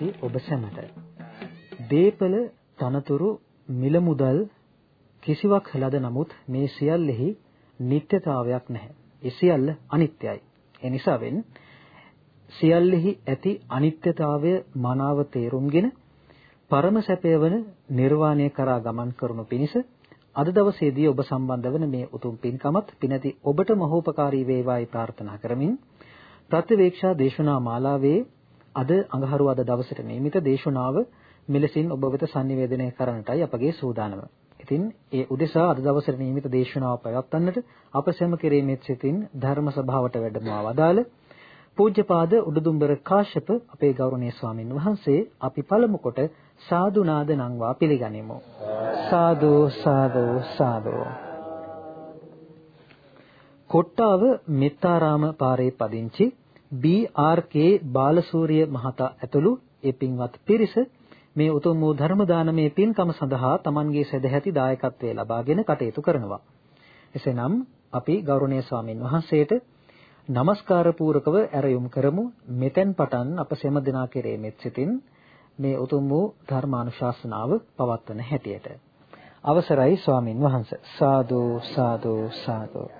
සම්මා සම්බුදු සරණයි සදැහැති ඔබ සැමට. දීපල තනතුරු මිල මුදල් කිසිවක් ලද නමුත් මේ සියල්ලෙහි නිත්‍යතාවයක් නැහැ. ඒ සියල්ල අනිත්‍යයි. ඒ නිසාවෙන් සියල්ලෙහි ඇති අනිත්‍යතාවය මනාව තේරුම්ගෙන පරම සැපය වන නිර්වාණය කරා ගමන් කරනු පිණිස අද දවසේදී ඔබ සම්බන්ධ වන මේ උතුම් පින්කමත් පිනැති ඔබට මහෝපකාරී වේවායි ප්‍රාර්ථනා කරමින් ප්‍රතිවේක්ෂා දේශනා මාලාවේ අද අඟහරුවාද දවසට නියමිත දේශනාව මෙලෙසින් ඔබ වෙත sannivedanaya කරන්නටයි අපගේ සූදානම. ඉතින් ඒ උදෙසා අද දවසට නියමිත දේශනාව පැවැත්වන්නට අප සැම කෙරෙහිමෙත් සිටින් ධර්ම සභාවට වැඩමවා වදාළ පූජ්‍යපාද උඩුදුම්බර කාශ්‍යප අපේ ගෞරවනීය ස්වාමින් වහන්සේ අපි පළමු කොට සාදු නාද නංවා පිළිගනිමු. සාදු සාදු සාදු කොට්ටාව මෙත්තාරාම පාරේ පදිංචි බී.ආර්.කේ බාලසූරිය මහතා ඇතුළු ඒ පින්වත් පිරිස මේ උතුම් වූ ධර්ම දානමේ පින්කම සඳහා Tamanගේ සදැහැති දායකත්වයේ ලබාගෙන කටයුතු කරනවා. එසේනම් අපි ගෞරවනීය ස්වාමින් වහන්සේට নমස්කාර පූරකව ඇරයුම් කරමු. මෙතෙන් පටන් අප සෙම දෙනා කෙරේ මෙත් සිතින් මේ උතුම් වූ ධර්මානුශාසනාව පවත්වන හැටියට. අවසරයි ස්වාමින් වහන්සේ. සාදු සාදු සාදු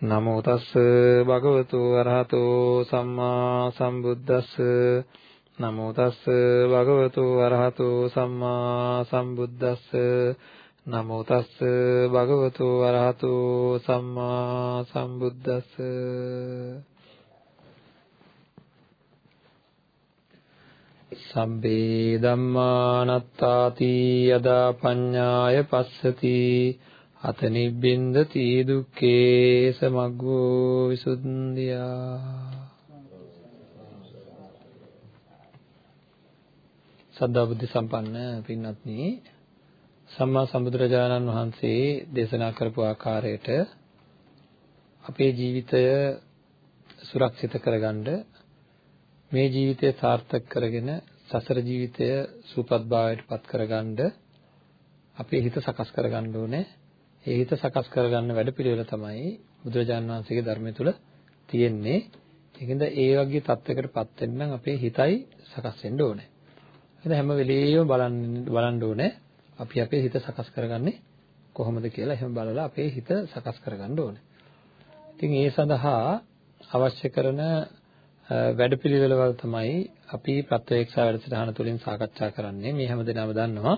නමෝ තස්ස භගවතු අරහතෝ සම්මා සම්බුද්දස්ස. නමෝ තස්ස භගවතු අරහතෝ සම්මා සම්බුද්දස්ස. නමෝ තස්ස භගවතු අරහතෝ සම්මා සම්බුද්දස්ස. සබ්බේ ධම්මානත්තාති යදා පඤ්ඤාය පස්සති. අත නිබ්බින්දති දුක්ඛේ සමග්ගෝ විසුද්ධියා සද්ධා බුද්ධ සම්පන්න පින්වත්නි සම්මා සම්බුදුරජාණන් වහන්සේ දේශනා කරපු ආකාරයට අපේ ජීවිතය සුරක්ෂිත කරගන්න මේ ජීවිතය සාර්ථක කරගෙන සසර ජීවිතය සූපත් භාවයට පත් කරගන්න අපේ හිත සකස් කරගන්න ඕනේ. ඒ හිත සකස් කරගන්න වැඩපිළිවෙල තමයි බුදුරජාණන් වහන්සේගේ ධර්මය තුල තියෙන්නේ. ඒකින්ද ඒ වගේ තත්යකටපත් වෙන්න නම් අපේ හිතයි සකස් වෙන්න ඕනේ. එහෙනම් හැම වෙලෙම බලන්න බලන්න ඕනේ අපි අපේ හිත සකස් කරගන්නේ කොහොමද කියලා එහෙම බලලා අපේ හිත සකස් කරගන්න ඕනේ. ඉතින් ඒ සඳහා අවශ්‍ය කරන වැඩපිළිවෙළවල් තමයි අපි ප්‍රත්‍යක්ෂා වැඩසටහන තුළින් සාකච්ඡා කරන්නේ. මේ හැමදේනම දන්නවා.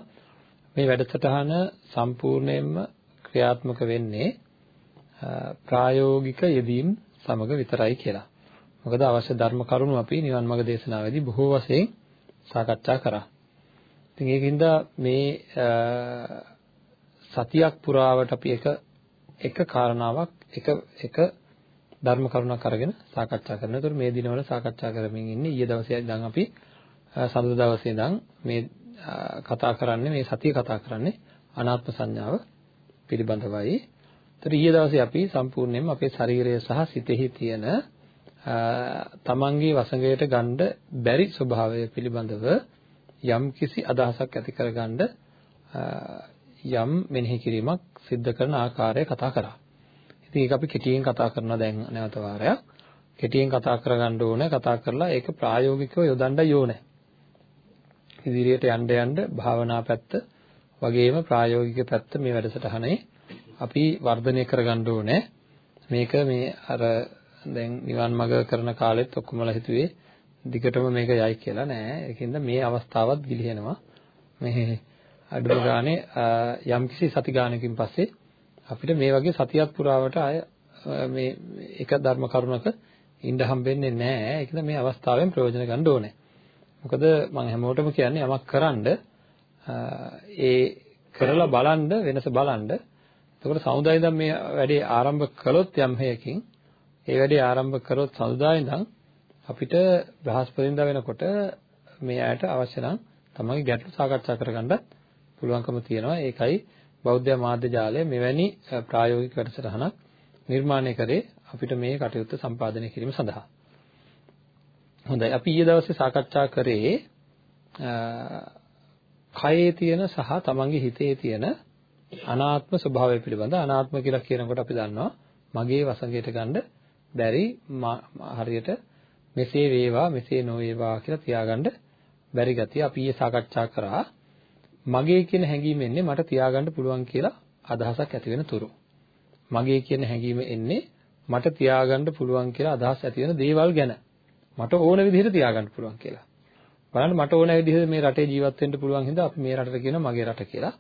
මේ වැඩසටහන සම්පූර්ණයෙන්ම ක්‍රියාත්මක වෙන්නේ ප්‍රායෝගික යෙදීම් සමග විතරයි කියලා. මොකද අවශ්‍ය ධර්ම කරුණු අපි නිවන් මාර්ග දේශනාවේදී බොහෝ වශයෙන් සාකච්ඡා කරා. ඉතින් ඒකින්ද මේ සතියක් පුරාවට අපි එක එක කාරණාවක් එක එක ධර්ම කරුණක් අරගෙන සාකච්ඡා කරනවා. ඒතර මේ දිනවල සාකච්ඡා කරමින් ඉන්නේ ඊයේ දවසේ ඉඳන් අපි සඳ දවසේ ඉඳන් මේ කතා කරන්නේ මේ සතිය කතා කරන්නේ අනාත්ම සංඥාව පිළිබඳවයි. ඒතර ඊයේ දවසේ අපි සම්පූර්ණයෙන්ම අපේ ශරීරය සහ සිතෙහි තියෙන තමන්ගේ වසඟයට ගන්න බැරි ස්වභාවය පිළිබඳව යම් කිසි අදහසක් ඇති කරගන්න යම් මෙනෙහි කිරීමක් සිද්ධ කරන ආකාරය කතා කරා. ඉතින් ඒක අපි කෙටියෙන් කතා කරනවා දැන් නැවත වාරයක්. කෙටියෙන් කතා කරගන්න ඕනේ. කතා කරලා ඒක ප්‍රායෝගිකව යොදන්නයි ඕනේ. ඉදිරියට යන්න යන්න භාවනා පැත්ත වගේම ප්‍රායෝගික පැත්ත මේ වැඩසටහනේ අපි වර්ධනය කරගන්න ඕනේ. මේක මේ අර දැන් නිවන් මඟ කරන කාලෙත් ඔක්කොමලා හිතුවේ දිගටම මේක යයි කියලා නෑ. ඒකින්ද මේ අවස්ථාවත් ගිලිහෙනවා. මේ අඩුම ගානේ යම්කිසි සති ගානකින් පස්සේ අපිට මේ වගේ සතියක් පුරාවට ආය මේ එක ධර්ම කරුණක ඉඳ හම්බෙන්නේ නැහැ. ඒකද මේ අවස්ථාවෙන් ප්‍රයෝජන ගන්න ඕනේ. මොකද මම හැමෝටම කියන්නේ යමක් කරන්ඩ ඒ කරලා බලන්න වෙනස බලන්න. එතකොට සමුදායයෙන් මේ වැඩේ ආරම්භ කළොත් යම් හේයකින් ඒ වැඩේ ආරම්භ කරොත් සඳුදා ඉඳන් අපිට බ්‍රහස්පතින්දා වෙනකොට මේ ඇයට අවශ්‍ය නම් තමන්ගේ ගැටලු සාකච්ඡා කරගන්නත් පුළුවන්කම තියෙනවා. ඒකයි බෞද්ධ මාධ්‍ය ජාලය මෙවැනි ප්‍රායෝගික වැඩසටහනක් නිර්මාණය කරේ අපිට මේ කටයුත්ත සම්පාදනය කිරීම සඳහා. හොඳයි අපි ඊයේ දවසේ සාකච්ඡා කරේ කයේ තියෙන සහ තමන්ගේ හිතේ තියෙන අනාත්ම ස්වභාවය පිළිබඳ අනාත්ම කියලා කියනකොට අපි දන්නවා මගේ වසඟයට ගන්න බැරි හරියට මෙසේ වේවා මෙසේ නොවේවා කියලා තියාගන්න බැරි ගතිය අපි ඊයේ සාකච්ඡා කරා. මගේ කියන හැඟීම එන්නේ මට තියාගන්න පුළුවන් කියලා අදහසක් ඇති වෙන තුරු. මගේ කියන හැඟීම එන්නේ මට තියාගන්න පුළුවන් කියලා අදහස් ඇති වෙන දේවල් ගැන. මට ඕන විදිහට තියාගන්න පුළුවන් කියලා. බලන්න මට ඕන විදිහට මේ රටේ ජීවත් වෙන්න පුළුවන් හින්දා අපි මේ රටට කියනවා මගේ රට කියලා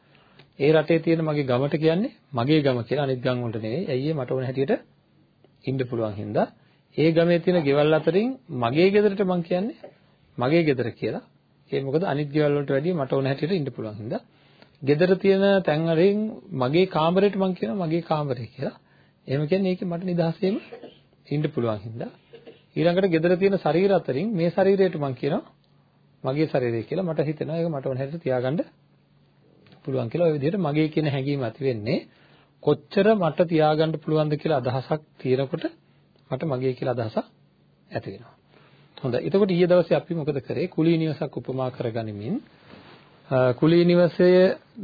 ඒ රටේ තියෙන මගේ ගමට කියන්නේ මගේ ගම කියලා අනිත් ගම් වලට නෙවෙයි ඇයි මට ඕන හැටියට ඉන්න පුළුවන් හින්දා ඒ ගමේ තියෙන ගෙවල් අතරින් මගේ ගෙදරට මං කියන්නේ මගේ ගෙදර කියලා. ඒ මොකද අනිත් ගෙවල් වලට වැඩිය මට ඕන හැටියට ඉන්න පුළුවන් හින්දා. ගෙදර තියෙන තැන් වලින් මගේ කාමරේට මං කියනවා මගේ කාමරේ කියලා. එහෙම කියන්නේ ඒකේ මට නිදහසෙම ඉන්න පුළුවන් හින්දා. ඊළඟට ගෙදර තියෙන ශරීර අතරින් මේ ශරීරයට මං කියනවා මගේ ශරීරය කියලා මට හිතෙනවා ඒක මට ඕන හැටියට තියාගන්න පුළුවන් කියලා ওই විදිහට මගේ කියන හැඟීම ඇති වෙන්නේ කොච්චර මට තියාගන්න පුළුවන්ද කියලා අදහසක් තියෙනකොට මට මගේ කියලා අදහසක් ඇති වෙනවා. හොඳයි. එතකොට ඊයේ දවසේ අපි මොකද කරේ? කුලී නිවසක් උපමා කරගනිමින් කුලී නිවසය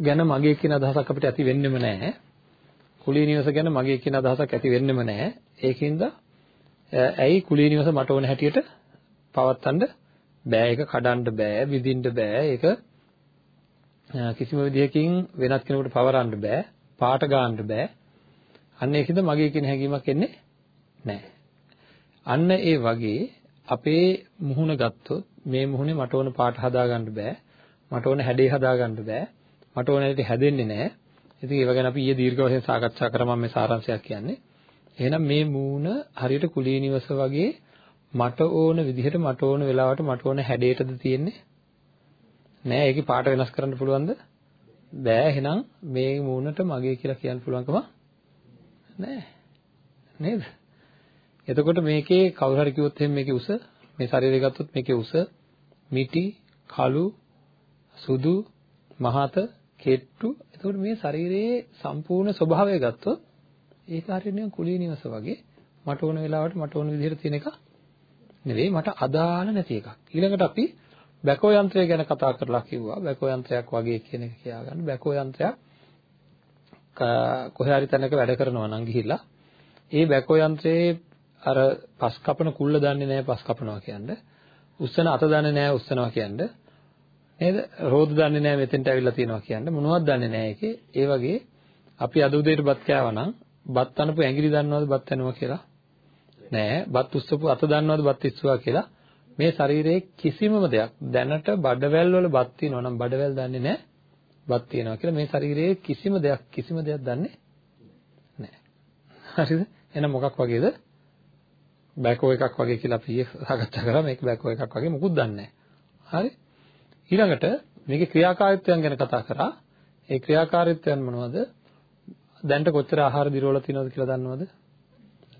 ගැන මගේ කියන අදහසක් අපිට ඇති වෙන්නෙම නැහැ. කුලී නිවස ගැන මගේ කියන අදහසක් ඇති වෙන්නෙම නැහැ. ඒකින්ද ඇයි කුලී නිවස මට ඕන හැටියට පවත්තන්න බෑ ඒක කඩන්න බෑ විඳින්න බෑ ඒක කිසිම විදිහකින් වෙනත් කෙනෙකුට පවරන්න බෑ පාට ගන්න බෑ අන්න ඒකින්ද මගේ කියන හැඟීමක් එන්නේ නැහැ අන්න ඒ වගේ අපේ මුහුණ ගත්තොත් මේ මුහුණේ මට ඕන පාට හදාගන්න බෑ. මට ඕන හැඩේ හදාගන්න බෑ. මට ඕන හැඩේ හැදෙන්නේ නැහැ. ඉතින් ඒව ගැන අපි ඊයේ දීර්ඝ වශයෙන් සාකච්ඡා කරා මම මේ සාරාංශයක් කියන්නේ. එහෙනම් මේ මූණ හරියට කුලී නිවස වගේ මට ඕන විදිහට මට ඕන වෙලාවට මට ඕන හැඩයටද තියෙන්නේ? නෑ ඒකේ පාට වෙනස් කරන්න පුළුවන්ද? බෑ එහෙනම් මේ මූණට මගේ කියලා කියන්න පුළුවන්කම නෑ. නේද? එතකොට මේකේ කවුරු හරි කිව්වොත් එහෙනම් මේකේ උස මේ ශරීරය ගත්තොත් මේකේ උස මිටි කළු සුදු මහත කෙට්ටු එතකොට මේ ශරීරයේ සම්පූර්ණ ස්වභාවය ගත්තොත් ඒක හරියට කුලී නිවස වගේ මට ඕන වෙලාවට මට ඕන විදිහට තියෙන එක නෙවෙයි මට අදාළ නැති එකක් ඊළඟට අපි බැකෝ යන්ත්‍රය ගැන කතා කරලා කිව්වා බැකෝ යන්ත්‍රයක් වගේ කියන එක කියාගන්න බැකෝ යන්ත්‍රයක් කොහේ හරි තැනක වැඩ කරනවා නම් ගිහිල්ලා ඒ බැකෝ යන්ත්‍රයේ අර පස් කපන කුල්ල දන්නේ නැහැ පස් කපනවා කියන්නේ. උස්සන අත දන්නේ නැහැ උස්සනවා කියන්නේ. නේද? රෝද දන්නේ නැහැ මෙතෙන්ට ඇවිල්ලා තියෙනවා කියන්නේ. මොනවද දන්නේ නැහැ ඒකේ. ඒ වගේ අපි අද උදේට බත් කෑවා නම් බත් අනපු ඇඟිලි දන්නවද බත් යනවා කියලා? නෑ. බත් උස්සපු අත දන්නවද බත් ඉස්සුවා කියලා? මේ ශරීරයේ කිසිමම දෙයක් දැනට බඩවැල් වල බත් තියෙනවා නම් බඩවැල් දන්නේ නැහැ බත් තියෙනවා කියලා මේ ශරීරයේ කිසිම දෙයක් කිසිම දෙයක් දන්නේ නැහැ. හරිද? එහෙනම් මොකක් වගේද? බෑකෝ එකක් වගේ කියලා අපි සාකච්ඡා කරා මේක බෑකෝ එකක් වගේ මොකුත් දන්නේ හරි ඊළඟට මේකේ ක්‍රියාකාරීත්වයන් ගැන කතා කරා ඒ ක්‍රියාකාරීත්වයන් මොනවද දැන්ට කොච්චර ආහාර දිරවල තියෙනවද කියලා දන්නවද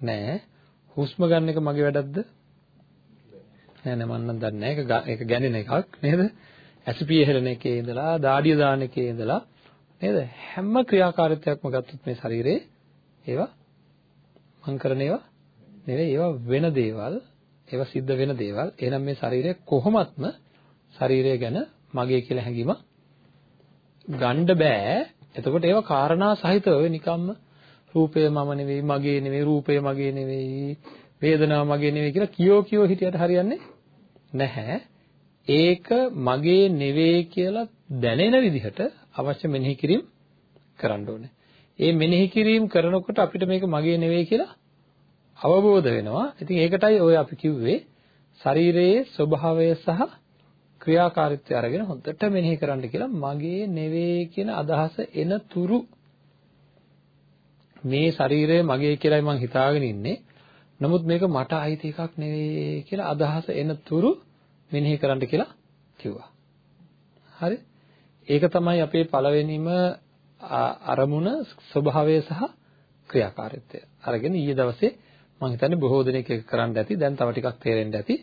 නෑ හුස්ම ගන්න එක මගේ වැඩක්ද? නෑ නෑ මම නම් දන්නේ නෑ. ඒක ඒක ගැනෙන එකක් නේද? ඇසිපිය හෙලන එකේ ඉඳලා දාඩිය දාන එකේ ඉඳලා නේද? හැම ක්‍රියාකාරීත්වයක්ම ගත්තොත් මේ ශරීරේ ඒවා මං කරන ඒවා නෙවෙයි ඒවා වෙන දේවල් ඒවා සිද්ධ වෙන දේවල්. එහෙනම් මේ ශරීරය කොහොමත්ම ශරීරය ගැන මගේ කියලා හැඟීම ගන්න බෑ. එතකොට ඒවා කාරණා සහිතව නිකම්ම රූපය මම නෙවෙයි මගේ නෙවෙයි රූපය මගේ නෙවෙයි වේදනාව මගේ නෙවෙයි කියලා කියෝ කියෝ හිටියට හරියන්නේ නැහැ ඒක මගේ නෙවෙයි කියලා දැනෙන විදිහට අවශ්‍ය මෙනෙහි කිරීම කරන්න ඕනේ. ඒ මෙනෙහි කිරීම කරනකොට අපිට මේක මගේ නෙවෙයි කියලා අවබෝධ වෙනවා. ඉතින් ඒකටයි ඔය අපි කිව්වේ ශරීරයේ ස්වභාවය සහ ක්‍රියාකාරීත්වය අරගෙන හොඳට මෙනෙහි කරන්න කියලා මගේ නෙවෙයි කියන අදහස එන තුරු මේ ශරීරය මගේ කියලායි මං හිතාගෙන ඉන්නේ. නමුත් මේක මට අයිති එකක් නෙවෙයි කියලා අදහස එන තුරු මෙනෙහි කරන්න කියලා කිව්වා. හරි? ඒක තමයි අපේ පළවෙනිම අරමුණ ස්වභාවය සහ ක්‍රියාකාරීත්වය. අරගෙන ඊයේ දවසේ මම හිතන්නේ බොහෝ දෙනෙක් ඒක කරන්න ඇති. දැන් තව ටිකක් තේරෙන්න ඇති.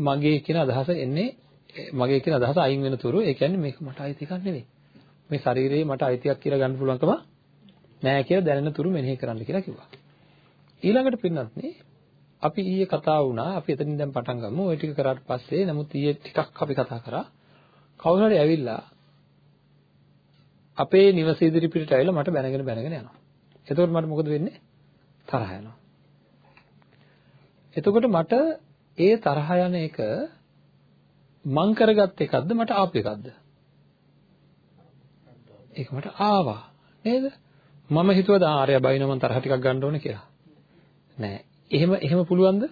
මගේ කියන අදහස එන්නේ මගේ කියන අදහස අයින් වෙන තුරු ඒ කියන්නේ මේක මට අයිති එකක් නෙවෙයි. මේ ශරීරයේ මට අයිතියක් කියලා ගන්න පුළුවන්කම නෑ කියලා දැනෙන තුරු මෙනෙහි කරන්න කියලා කිව්වා. ඊළඟට පින්නත් අපි ඊයේ කතා වුණා අපි එතනින් දැන් පටන් ගමු. ওই ටික කරාට පස්සේ නමුත් ඊයේ ටිකක් අපි කතා කරා. කවුරු හරි ඇවිල්ලා අපේ නිවස ඉදිරිපිටට ඇවිල්ලා මට බැනගෙන බැනගෙන යනවා. එතකොට මට මොකද වෙන්නේ? තරහ යනවා. එතකොට මට ඒ තරහ යන එක මං කරගත් එකක්ද මට ආපු එකක්ද? ඒක මට ආවා නේද? මම හිතුවද ආර්ය බයින මං තරහ ටිකක් ගන්න ඕනේ කියලා. නෑ. එහෙම එහෙම පුළුවන්ද?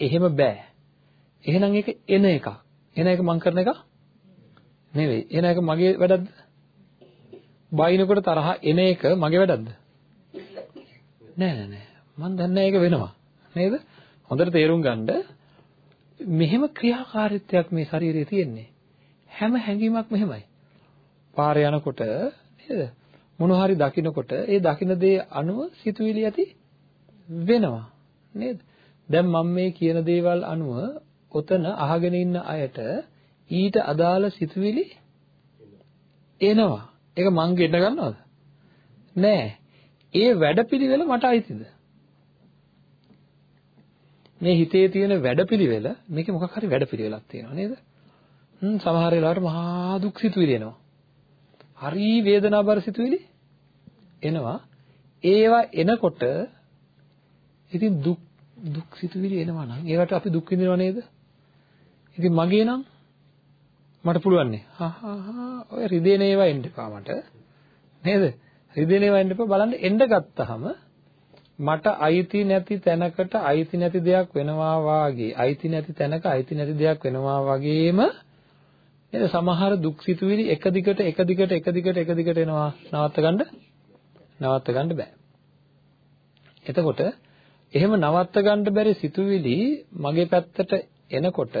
එහෙම බෑ. එහෙනම් ඒක එන එකක්. එන එක මං කරන එක නෙවෙයි. එන එක මගේ වැඩක්ද? බයිනකොට තරහ එන එක මගේ වැඩක්ද? නෑ නෑ නෑ. මං දන්නේ ඒක වෙනවා. නේද? හොඳට තේරුම් ගන්න මෙහෙම ක්‍රියාකාරීත්වයක් මේ ශරීරයේ තියෙන්නේ. හැම හැඟීමක් මෙහෙමයි. පාරේ යනකොට නේද? මොනවා හරි දකින්නකොට ඒ දකින්න දේ අනුව සිතුවිලි ඇති වෙනවා. නේද? දැන් මම මේ කියන දේවල් අනුව ඔතන අහගෙන ඉන්න අයට ඊට අදාළ සිතුවිලි එනවා. ඒක මං ගෙන්න ගන්නවද? නෑ. ඒ වැඩපිළිවෙල මට අයිතිද? මේ හිතේ තියෙන වැඩපිළිවෙල මේකේ මොකක් හරි වැඩපිළිවෙලක් තියෙනවා නේද? හ්ම් සමහර වෙලාවට මහා දුක් සිතුවිලි එනවා. හරි වේදනාබර සිතුවිලි එනවා. ඒවා එනකොට ඉතින් දුක් දුක් සිතුවිලි එනවා නම් ඒවට අපි දුක් විඳිනව නේද? ඉතින් මගේ නම් මට පුළුවන් නේ. හා හා හා ඔය රිදෙන ඒවා එන්න එපා මට. නේද? රිදෙන ඒවා එන්න එපා බලන්න එන්න ගත්තාම මට අයිති නැති තැනකට අයිති නැති දෙයක් වෙනවා වාගේ අයිති නැති තැනක අයිති නැති දෙයක් වෙනවා වගේම නේද සමහර දුක් සිතුවිලි එක දිගට එක දිගට එක දිගට එක දිගට එනවා. නවත්ත ගන්න නවත්ත ගන්න බෑ. එතකොට එහෙම නවත්ත ගන්න බැරි සිතුවිලි මගේ පැත්තට එනකොට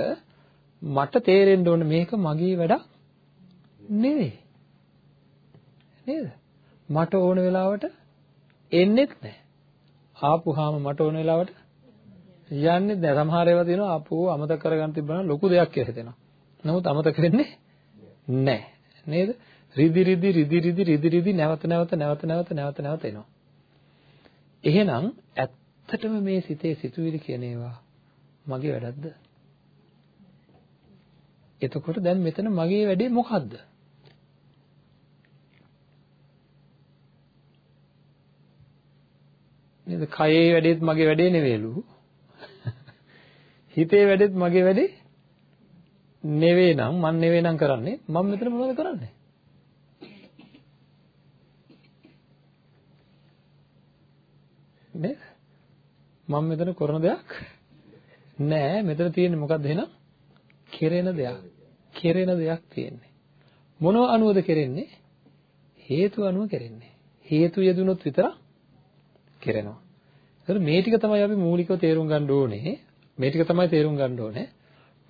මට තේරෙන්න ඕන මේක මගේ වැඩක් නෙවෙයි. නේද? මට ඕන වෙලාවට එන්නෙත් නැහැ ආපුහාම මට ඕන වෙලාවට යන්නේ නැහැ. සමහර ඒවා තියෙනවා ආපුව අමතක කරගන්න තිබ්බම ලොකු දෙයක් කියලා හිතෙනවා. නමුත් අමතක වෙන්නේ නැහැ. නේද? රිදි රිදි රිදි රිදි රිදි රිදි නැවත නැවත නැවත නැවත නැවත නැවත එනවා. එහෙනම් ඇත්තටම මේ සිතේ සිතුවිලි කියන ඒවා මගේ වැඩක්ද? එතකොට දැන් මෙතන මගේ වැඩේ මොකද්ද? නේද? කයේ වැඩේත් මගේ වැඩේ නෙවෙයිලු. හිතේ වැඩේත් මගේ වැඩේ නෙවෙයි නම් මන් නෙවෙයි නම් කරන්නේ මම මෙතන මොනවද කරන්නේ? නේද? මම මෙතන කරන දෙයක් නෑ මෙතන තියෙන්නේ මොකද්ද එහෙනම්? කෙරෙන දෙයක්. කෙරෙන දෙයක් තියෙන්නේ. මොනව අනුවද කෙරෙන්නේ? හේතු අනුව කෙරෙන්නේ. හේතු යෙදුනොත් විතරක් කෙරෙනවා. ඒතර මේ ටික තමයි අපි මූලිකව තේරුම් ගන්න ඕනේ. මේ ටික තමයි තේරුම් ගන්න ඕනේ.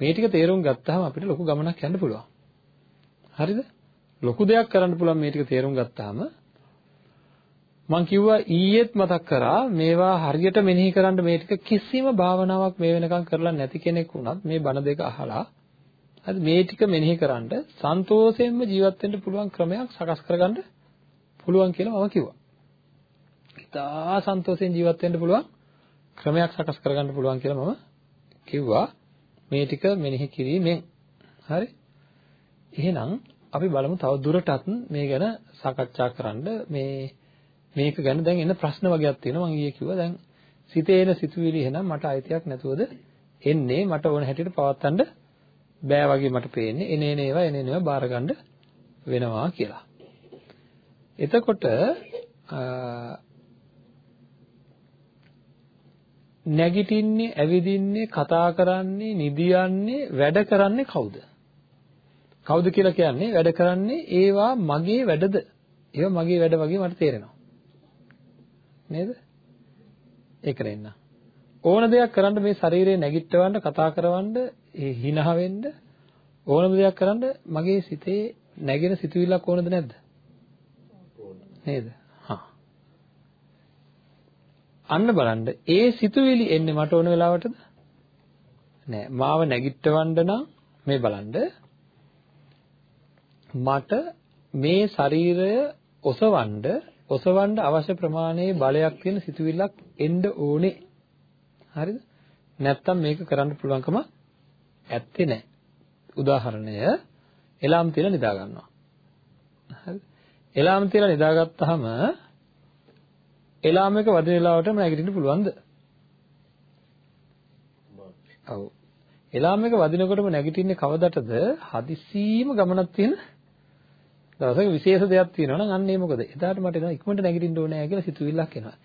මේ ටික තේරුම් ගත්තාම අපිට ලොකු ගමනක් යන්න පුළුවන්. හරිද? ලොකු දෙයක් කරන්න පුළුවන් මේ ටික තේරුම් ගත්තාම මම කිව්වා ඊයේත් මතක් කරා මේවා හරියට මෙනෙහි කරන්න මේ ටික කිසිම භාවනාවක් මේ වෙනකන් කරලා නැති කෙනෙක් වුණත් මේ බණ දෙක අහලා හරි මේ ටික මෙනෙහි කරන්න සන්තෝෂයෙන්ම ජීවත් වෙන්න පුළුවන් ක්‍රමයක් සකස් කරගන්න පුළුවන් කියලා මම කිව්වා. ඉතා සන්තෝෂයෙන් ජීවත් වෙන්න පුළුවන් ක්‍රමයක් සකස් කරගන්න පුළුවන් කියලා මම කිව්වා මේ ටික මෙනෙහි කිරීමෙන්. හරි? එහෙනම් අපි බලමු තව දුරටත් මේ ගැන සාකච්ඡා කරන්න. මේ මේක ගැන දැන් එන ප්‍රශ්න වගේක් තියෙනවා. මම ඊයේ කිව්වා දැන් සිතේ එන සිතුවිලි එහෙනම් මට අයිතියක් නැතුවද එන්නේ? මට ඕන හැටියට පවත්තන්න බෑ වගේ මට පේන්නේ. එනේ එන ඒවා එනේ ඒවා බාර ගන්න වෙනවා කියලා. එතකොට නැගිටින්නේ, ඇවිදින්නේ, කතා කරන්නේ, නිදියන්නේ, වැඩ කරන්නේ කවුද? කවුද කියලා කියන්නේ වැඩ කරන්නේ ඒවා මගේ වැඩද? ඒවා මගේ වැඩ වගේ මට තේරෙනවා. නේද? ඒක නෙන්න. ඕන දෙයක් කරන්න මේ ශරීරය නැගිටවන්න, කතා කරවන්න, හිනහ වෙන්න ඕනම දෙයක් කරන්න මගේ සිතේ නැගෙන සිතුවිල්ලක් ඕනද නැද්ද? නේද? අන්න බලන්න ඒ සිතුවිලි එන්නේ මට ඕන වෙලාවටද? නෑ. මාව නැගිටවන්න නම් මේ බලන්න මට මේ ශරීරය ඔසවන්න ඔසවන්න අවශ්‍ය ප්‍රමාණයේ බලයක් තියෙන සිතුවිල්ලක් එන්න ඕනේ. හරිද? නැත්තම් මේක කරන්න පුළුවන්කම ඇත්තේ නැහැ. උදාහරණය එලාම් තියලා නිදා ගන්නවා. හරිද? එලාම් තියලා නිදාගත්තාම එලාම් එක වදින වෙලාවටම නැගිටින්න පුළුවන්ද? ඔව්. එලාම් එක වදිනකොටම නැගිටින්නේ කවදටද? හදිස්සීම ගමනක් තියෙන දවසක විශේෂ දෙයක් තියෙනවා නම් අන්න ඒ මොකද? එදාට මට එනවා ඉක්මනට නැගිටින්න ඕනේ කියලා සිතුවිල්ලක් එනවා.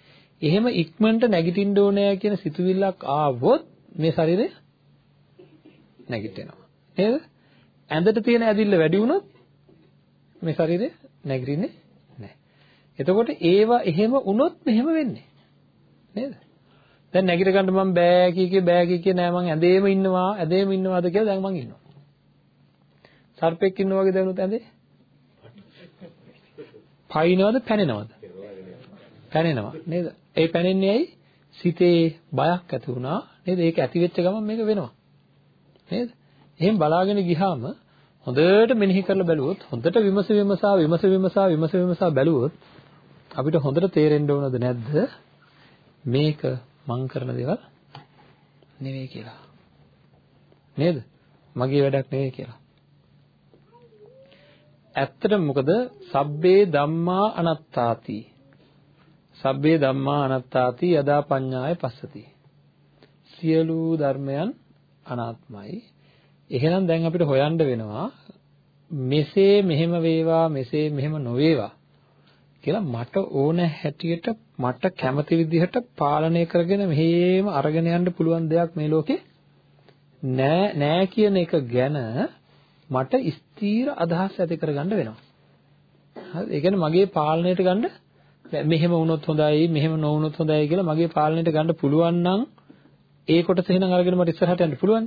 එහෙම ඉක්මනට නැගිටින්න ඕනේ කියන සිතුවිල්ලක් ආවොත් මේ ශරීරය නැගිටිනවා. නේද? ඇඳට තියෙන ඇදිල්ල වැඩි වුණොත් මේ ශරීරය නැගිටින්නේ නැහැ. එතකොට ඒවා එහෙම වුණොත් මෙහෙම වෙන්නේ. නේද? දැන් නැගිට ගන්න මම බෑ කී කී බෑ කී කී නෑ මං ඇඳේම ඉන්නවා ඇඳේම ඉන්නවාද කියලා දැන් මං ඉන්නවා. සර්පෙක් ඉන්නවා වගේ දැනුත් ඇඳේ? පයින්නවද පැනෙනවද? පැනෙනවා නේද? ඒ පැනෙන්නේ ඇයි? සිතේ බයක් ඇති වුණා නේද? ඒක ඇති වෙච්ච ගමන් මේක වෙනවා. නේද? එහෙන් බලාගෙන ගියාම හොඳට මෙනෙහි කරලා බැලුවොත් හොඳට විමස විමසා විමස විමසා විමස විමසා බැලුවොත් අපිට හොඳට තේරෙන්න ඕනද නැද්ද මේක මං කරන දේවල් නෙවෙයි කියලා. නේද? මගේ වැඩක් නෙවෙයි කියලා. ඇත්තටම මොකද සබ්බේ ධම්මා අනත්තාති. සබ්බේ ධම්මා අනත්තාති යදා පඤ්ඤාය පස්සති. සියලු ධර්මයන් අනාත්මයි. එහෙනම් දැන් අපිට හොයන්න වෙනවා මෙසේ මෙහෙම වේවා මෙසේ මෙහෙම නොවේවා කියලා මට ඕන හැටියට මට කැමති විදිහට පාලනය කරගෙන මෙහෙම අරගෙන යන්න පුළුවන් දෙයක් මේ ලෝකේ නෑ නෑ කියන එක ගැන මට ස්ථීර අදහස් ඇති කරගන්න වෙනවා. හරි ඒ කියන්නේ මගේ පාලනයට ගන්න මෙහෙම වුණොත් හොඳයි මෙහෙම නොවුණොත් හොඳයි කියලා මගේ පාලනයට ගන්න පුළුවන් නම් ඒ කොටස එහෙනම් අරගෙන මට ඉස්සරහට යන්න පුළුවන්.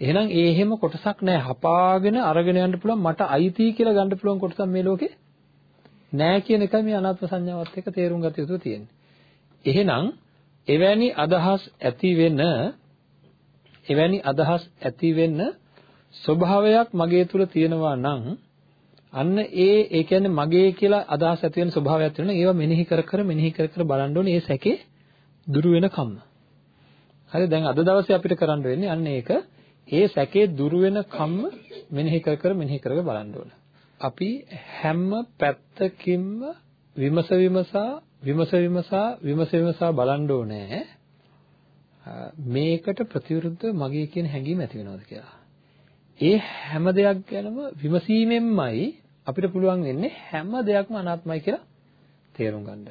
එහෙනම් ඒ හැම කොටසක් නෑ හපාගෙන අරගෙන යන්න පුළුවන් මට අයිති කියලා ගන්න පුළුවන් කොටසක් මේ ලෝකේ නෑ කියන එකයි මේ අනාත්ම සංඥාවත් එක්ක තේරුම් ගත යුතු තියෙන්නේ. එහෙනම් එවැනි අදහස් ඇති වෙන එවැනි අදහස් ඇති වෙන්න ස්වභාවයක් මගේ තුල තියෙනවා නම් අන්න ඒ ඒ කියන්නේ මගේ කියලා අදහස් ඇති වෙන ස්වභාවයක් තියෙනවා ඒවා මෙනෙහි කර කර මෙනෙහි කර කර බලන්න ඕනේ ඒ සැකේ දුරු වෙන කම්ම. හරි දැන් අද දවසේ අපිට කරන්න වෙන්නේ අන්න ඒක ඒ සැකේ දුරු වෙන කම්ම මෙනෙහි කර කර මෙනෙහි කර කර බලන්න ඕන. අපි හැම පැත්තකින්ම විමස විමසා විමස විමසා විමස විමසා බලන්න ඕනේ මේකට ප්‍රතිවිරුද්ධ මගේ කියන හැඟීම ඇති වෙනවද කියලා. ඒ හැම දෙයක් ගැනම විමසීමෙන්මයි අපිට පුළුවන් වෙන්නේ හැම දෙයක්ම අනාත්මයි කියලා තේරුම් ගන්න.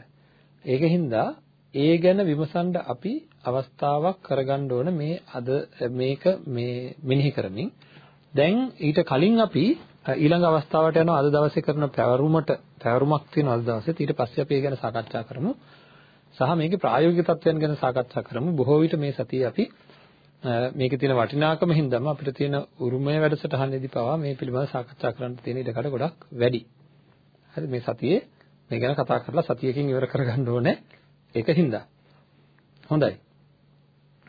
ඒකින්ද ඒ ගැන විමසන්න අපි අවස්ථාවක් කරගන්න ඕන මේ අද මේක මේ මෙනෙහි කරමින් දැන් ඊට කලින් අපි ඊළඟ අවස්ථාවට යනවා අද දවසේ කරන පැවරුමට පැවරුමක් තියෙනවා අද දවසේ ඊට පස්සේ අපි ඒ ගැන සාකච්ඡා කරමු සහ මේකේ ප්‍රායෝගික තත්ත්වයන් ගැන සාකච්ඡා කරමු බොහෝ විට මේ සතියේ අපි මේකේ තියෙන වටිනාකම හින්දාම අපිට තියෙන උරුමය වැඩසටහනේදී පවා මේ පිළිබඳව සාකච්ඡා කරන්න තියෙන ඉඩකඩ ගොඩක් වැඩි. හරි මේ සතියේ මේ ගැන කතා කරලා සතියකින් ඉවර කරගන්න ඕනේ. ඒක හින්දා. හොඳයි.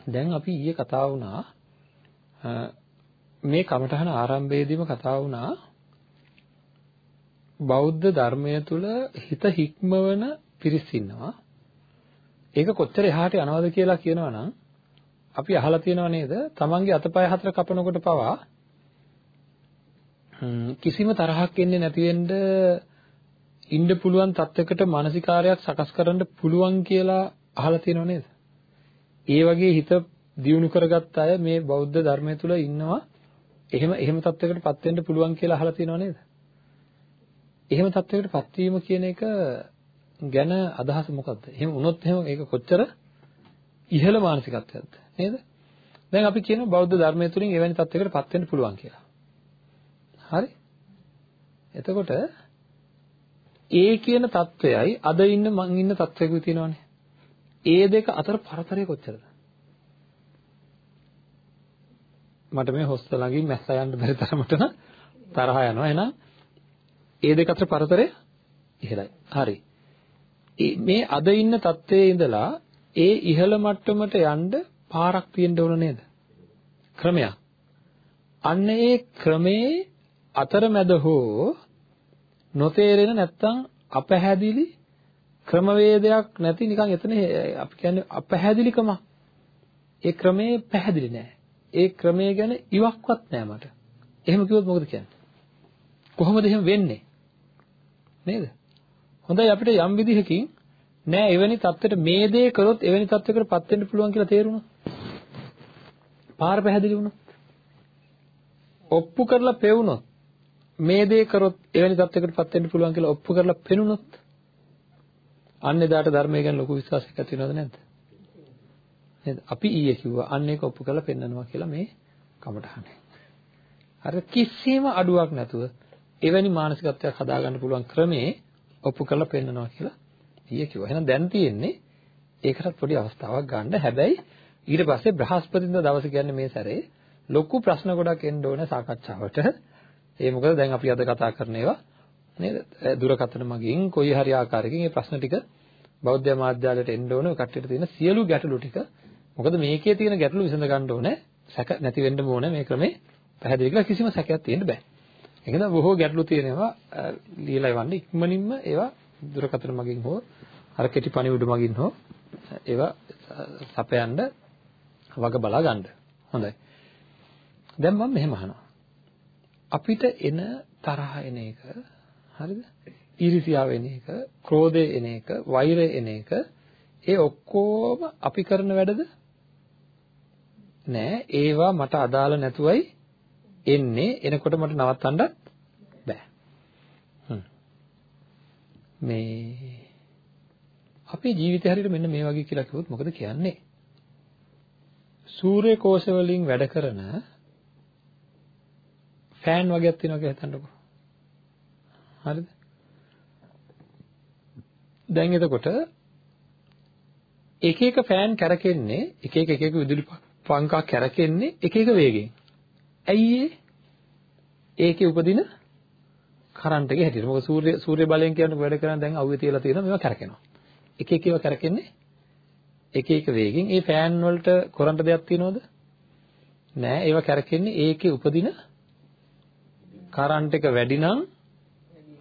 දැන් අපි ඊයේ කතා වුණා මේ කමඨහන ආරම්භයේදීම කතා වුණා බෞද්ධ ධර්මය තුල හිත හික්මවන පිරිස් ඉන්නවා. ඒක කොච්චර එහාට යනවද කියලා කියනවා නම් අපි අහලා තියෙනව නේද? තමන්ගේ අතපය හතර කපනකොට පවා කිසිම තරහක් එන්නේ නැති වෙන්න ඉන්න පුළුවන් තත්යකට මානසිකාරයක් සකස් කරන්න පුළුවන් කියලා අහලා තියෙනව නේද? ඒ වගේ හිත දියුණු කරගත්ත අය මේ බෞද්ධ ධර්මය තුල ඉන්නවා. එහෙම එහෙම තත්යකටපත් වෙන්න පුළුවන් කියලා අහලා තියෙනව නේද? එහෙම තත්වයකට පත්වීම කියන එක ගැන අදහස මොකද්ද? එහෙම වුණොත් එහෙම ඒක කොච්චර ඉහළ මානසිකත්වයක්ද නේද? දැන් අපි කියන බෞද්ධ ධර්මය තුලින් එවැනි තත්වයකට පත් වෙන්න පුළුවන් කියලා. හරි? එතකොට ඒ කියන தত্ত্বයයි අද ඉන්න මං ඉන්න தত্ত্বයකුයි තියෙනවානේ. ඒ දෙක අතර පරතරය කොච්චරද? මට මේ හොස්ත ළඟින් මැස්සා යන්න බැරි තරමට තරහ යනවා. එහෙනම් ඒ දෙක අතර පරතරය ඉහළයි. හරි. මේ අද ඉන්න தත්ත්වයේ ඉඳලා ඒ ඉහළ මට්ටමට යන්න පාරක් තියෙන්න ඕන නේද? ක්‍රමයක්. අන්න ඒ ක්‍රමේ අතරමැද හෝ නොතේරෙන නැත්තම් අපහැදිලි ක්‍රමවේදයක් නැති නිකන් එතන අපි කියන්නේ අපහැදිලිකම. ඒ ක්‍රමේ පැහැදිලි නෑ. ඒ ක්‍රමය ගැන ඉවක්වත් නෑ මට. එහෙම කිව්වොත් මොකද කියන්නේ? කොහොමද එහෙම වෙන්නේ? නේද? හොඳයි අපිට යම් විදිහකින් නෑ එවැනි தත්ත්වයට මේ දේ කරොත් එවැනි தත්ත්වයකටපත් වෙන්න පුළුවන් කියලා තේරුණා. පාර පැහැදිලි වුණා. ඔප්පු කරලා පෙවුනොත් මේ දේ කරොත් එවැනි தත්ත්වයකටපත් වෙන්න පුළුවන් කියලා ඔප්පු කරලා පෙනුනොත් අන්න එදාට ධර්මය ගැන ලොකු විශ්වාසයක් ඇති වෙනවද නැද්ද? නේද? අපි ඊයේ කිව්වා අන්න ඒක ඔප්පු කරලා පෙන්නනවා කියලා මේ කමටහනේ. අර කිසිම අඩුවක් නැතුව එවැනි මානසිකත්වයක් හදාගන්න පුළුවන් ක්‍රමේ ඔප්පු කරලා පෙන්නනවා කියලා ඊයේ කිව්වා. එහෙනම් දැන් තියෙන්නේ ඒකටත් පොඩි අවස්ථාවක් ගන්න. හැබැයි ඊට පස්සේ බ්‍රහස්පතින්දා දවස කියන්නේ මේ සැරේ ලොකු ප්‍රශ්න ගොඩක් එන්න ඕන සාකච්ඡාවට. ඒ මොකද දැන් අපි අද කතා කරන ඒවා නේද? දුරකථන මගින් කොයි හරි ආකාරයකින් මේ ප්‍රශ්න ටික බෞද්ධ මාධ්‍යාලයට එන්න ඕන කට්ටියට තියෙන සියලු ගැටලු ටික මොකද මේකේ තියෙන ගැටලු විසඳ ගන්න ඕනේ සැක නැති වෙන්න ඕනේ මේ ක්‍රමේ පැහැදිලි කියලා කිසිම සැකයක් තියෙන්න බෑ. ඒකද බොහෝ ගැටලු තියෙනවා ලියලා එවන්න ඉක්මනින්ම ඒවා දුරකථන මගින් හෝ අර කෙටි පණිවිඩ මගින් හෝ ඒවා සපයන්න වග බලා ගන්න. හොඳයි. දැන් මම මෙහෙම අහනවා. අපිට එන තරහ එන එක හරිද? ඊර්ෂ්‍යාව එන එක, ක්‍රෝධය එන එක, වෛරය එන එක ඒ ඔක්කොම අපි කරන වැඩද? නෑ ඒවා මට අදාළ නැතුවයි එන්නේ එනකොට මට නවත්තන්නත් බෑ. මේ අපේ ජීවිතය හරියට මෙන්න මේ වගේ කියලා කිව්වොත් මොකද කියන්නේ? සූර්ය කෝෂ වලින් වැඩ කරන ෆෑන් වගේක් තියෙනවා කියලා හිතන්නකෝ. හරිද? දැන් එතකොට එක එක ෆෑන් කැරකෙන්නේ එක එක එක එක විදුලි පංකා කැරකෙන්නේ එක එක වේගෙන්. ඇයි ඒ? ඒකේ උපදින කරන්ට් එක හැටියට. මොකද සූර්ය සූර්ය බලයෙන් කියන්නේ වැඩ කරන දැන් අවුවේ තියලා තියෙනවා මේවා කැරකෙනවා. එක එක ඒවා කැරකෙන්නේ එක එක වේගෙන්. ඒ ෆෑන් වලට කරන්ට් දෙයක් තියනවද? නෑ. ඒවා කැරකෙන්නේ ඒකේ උපදින කරන්ට් එක වැඩි නම්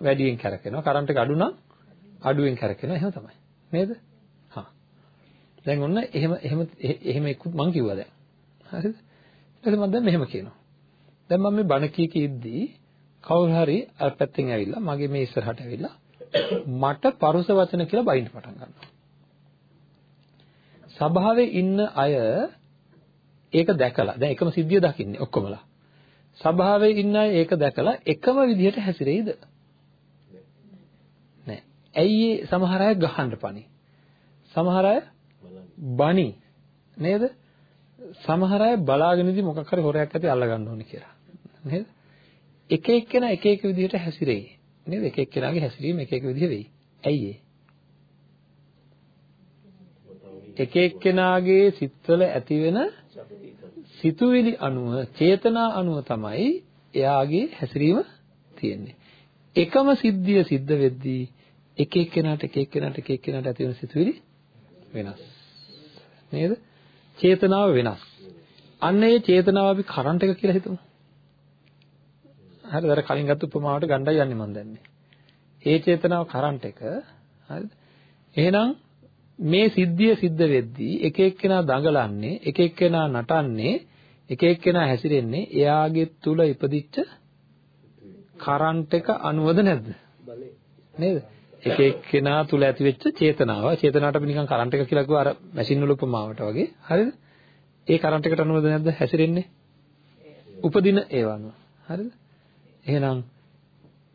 වැඩියෙන් කැරකෙනවා. කරන්ට් එක අඩු නම් අඩුවෙන් කැරකෙනවා. එහෙම තමයි. නේද? හා. දැන් ඔන්න එහෙම එහෙම එහෙම එක්කුත් මං කිව්වා දැන්. හරිද? ඊට මම දැන් මෙහෙම කියනවා. දැන් මම මේ බණ කී කීද්දී කවුරු හරි අර පැත්තෙන් ඇවිල්ලා මගේ මේ ඉස්සරහට ඇවිල්ලා මට පරුස වචන කියලා බයින්න පටන් ගන්නවා. සභාවේ ඉන්න අය ඒක දැකලා දැන් එකම සිද්ධිය දකින්නේ ඔක්කොමලා. සභාවේ ඉන්න අය ඒක දැකලා එකම විදිහට හැසිරෙයිද? නෑ. ඇයි සමහර අය ගහන්න පණි. සමහර අය බණි නේද? සමහර අය බලාගෙන ඉදි මොකක් හරි හොරයක් ඇති අල්ල ගන්න ඕනේ කියලා. නේද? එක එක්කෙනා එක එක විදිහට හැසිරෙයි. නේද? එක එක්කෙනාගේ හැසිරීම එක එක විදිහ වෙයි. ඇයි ඒ? එක එක්කෙනාගේ සිත්වල ඇති වෙන සිතුවිලි අනුව චේතනා අනුව තමයි එයාගේ හැසිරීම තියෙන්නේ. එකම සිද්ධිය සිද්ධ වෙද්දී එක එක්කෙනාට එක එක්කෙනාට එක එක්කෙනාට ඇති වෙන සිතුවිලි වෙනස්. නේද? චේතනාව වෙනස්. අන්න ඒ චේතනාව අපි කරන්ට් එක කියලා හිතමු. හරිද? අර කලින් ගත්ත උපමාවට ගණ්ඩායි යන්නේ මම දැන්නේ. ඒ චේතනාව කරන්ට් එක හරිද? එහෙනම් මේ සිද්ධිය සිද්ධ වෙද්දී එක එක්කෙනා දඟලන්නේ, එක එක්කෙනා නටන්නේ, එක එක්කෙනා හැසිරෙන්නේ එයාගේ තුල ඉපදිච්ච කරන්ට් එක අනුවද නැද්ද? නේද? එක එක්කෙනා තුල ඇතිවෙච්ච චේතනාව, චේතනාවට අපි නිකන් කරන්ට් එක කියලා කිව්වා අර මැෂින් වල උපමාවට වගේ. හරිද? ඒ කරන්ට් එකට අනුවද නැද්ද හැසිරෙන්නේ? උපදින ඒවා අනුව. හරිද? එහෙනම්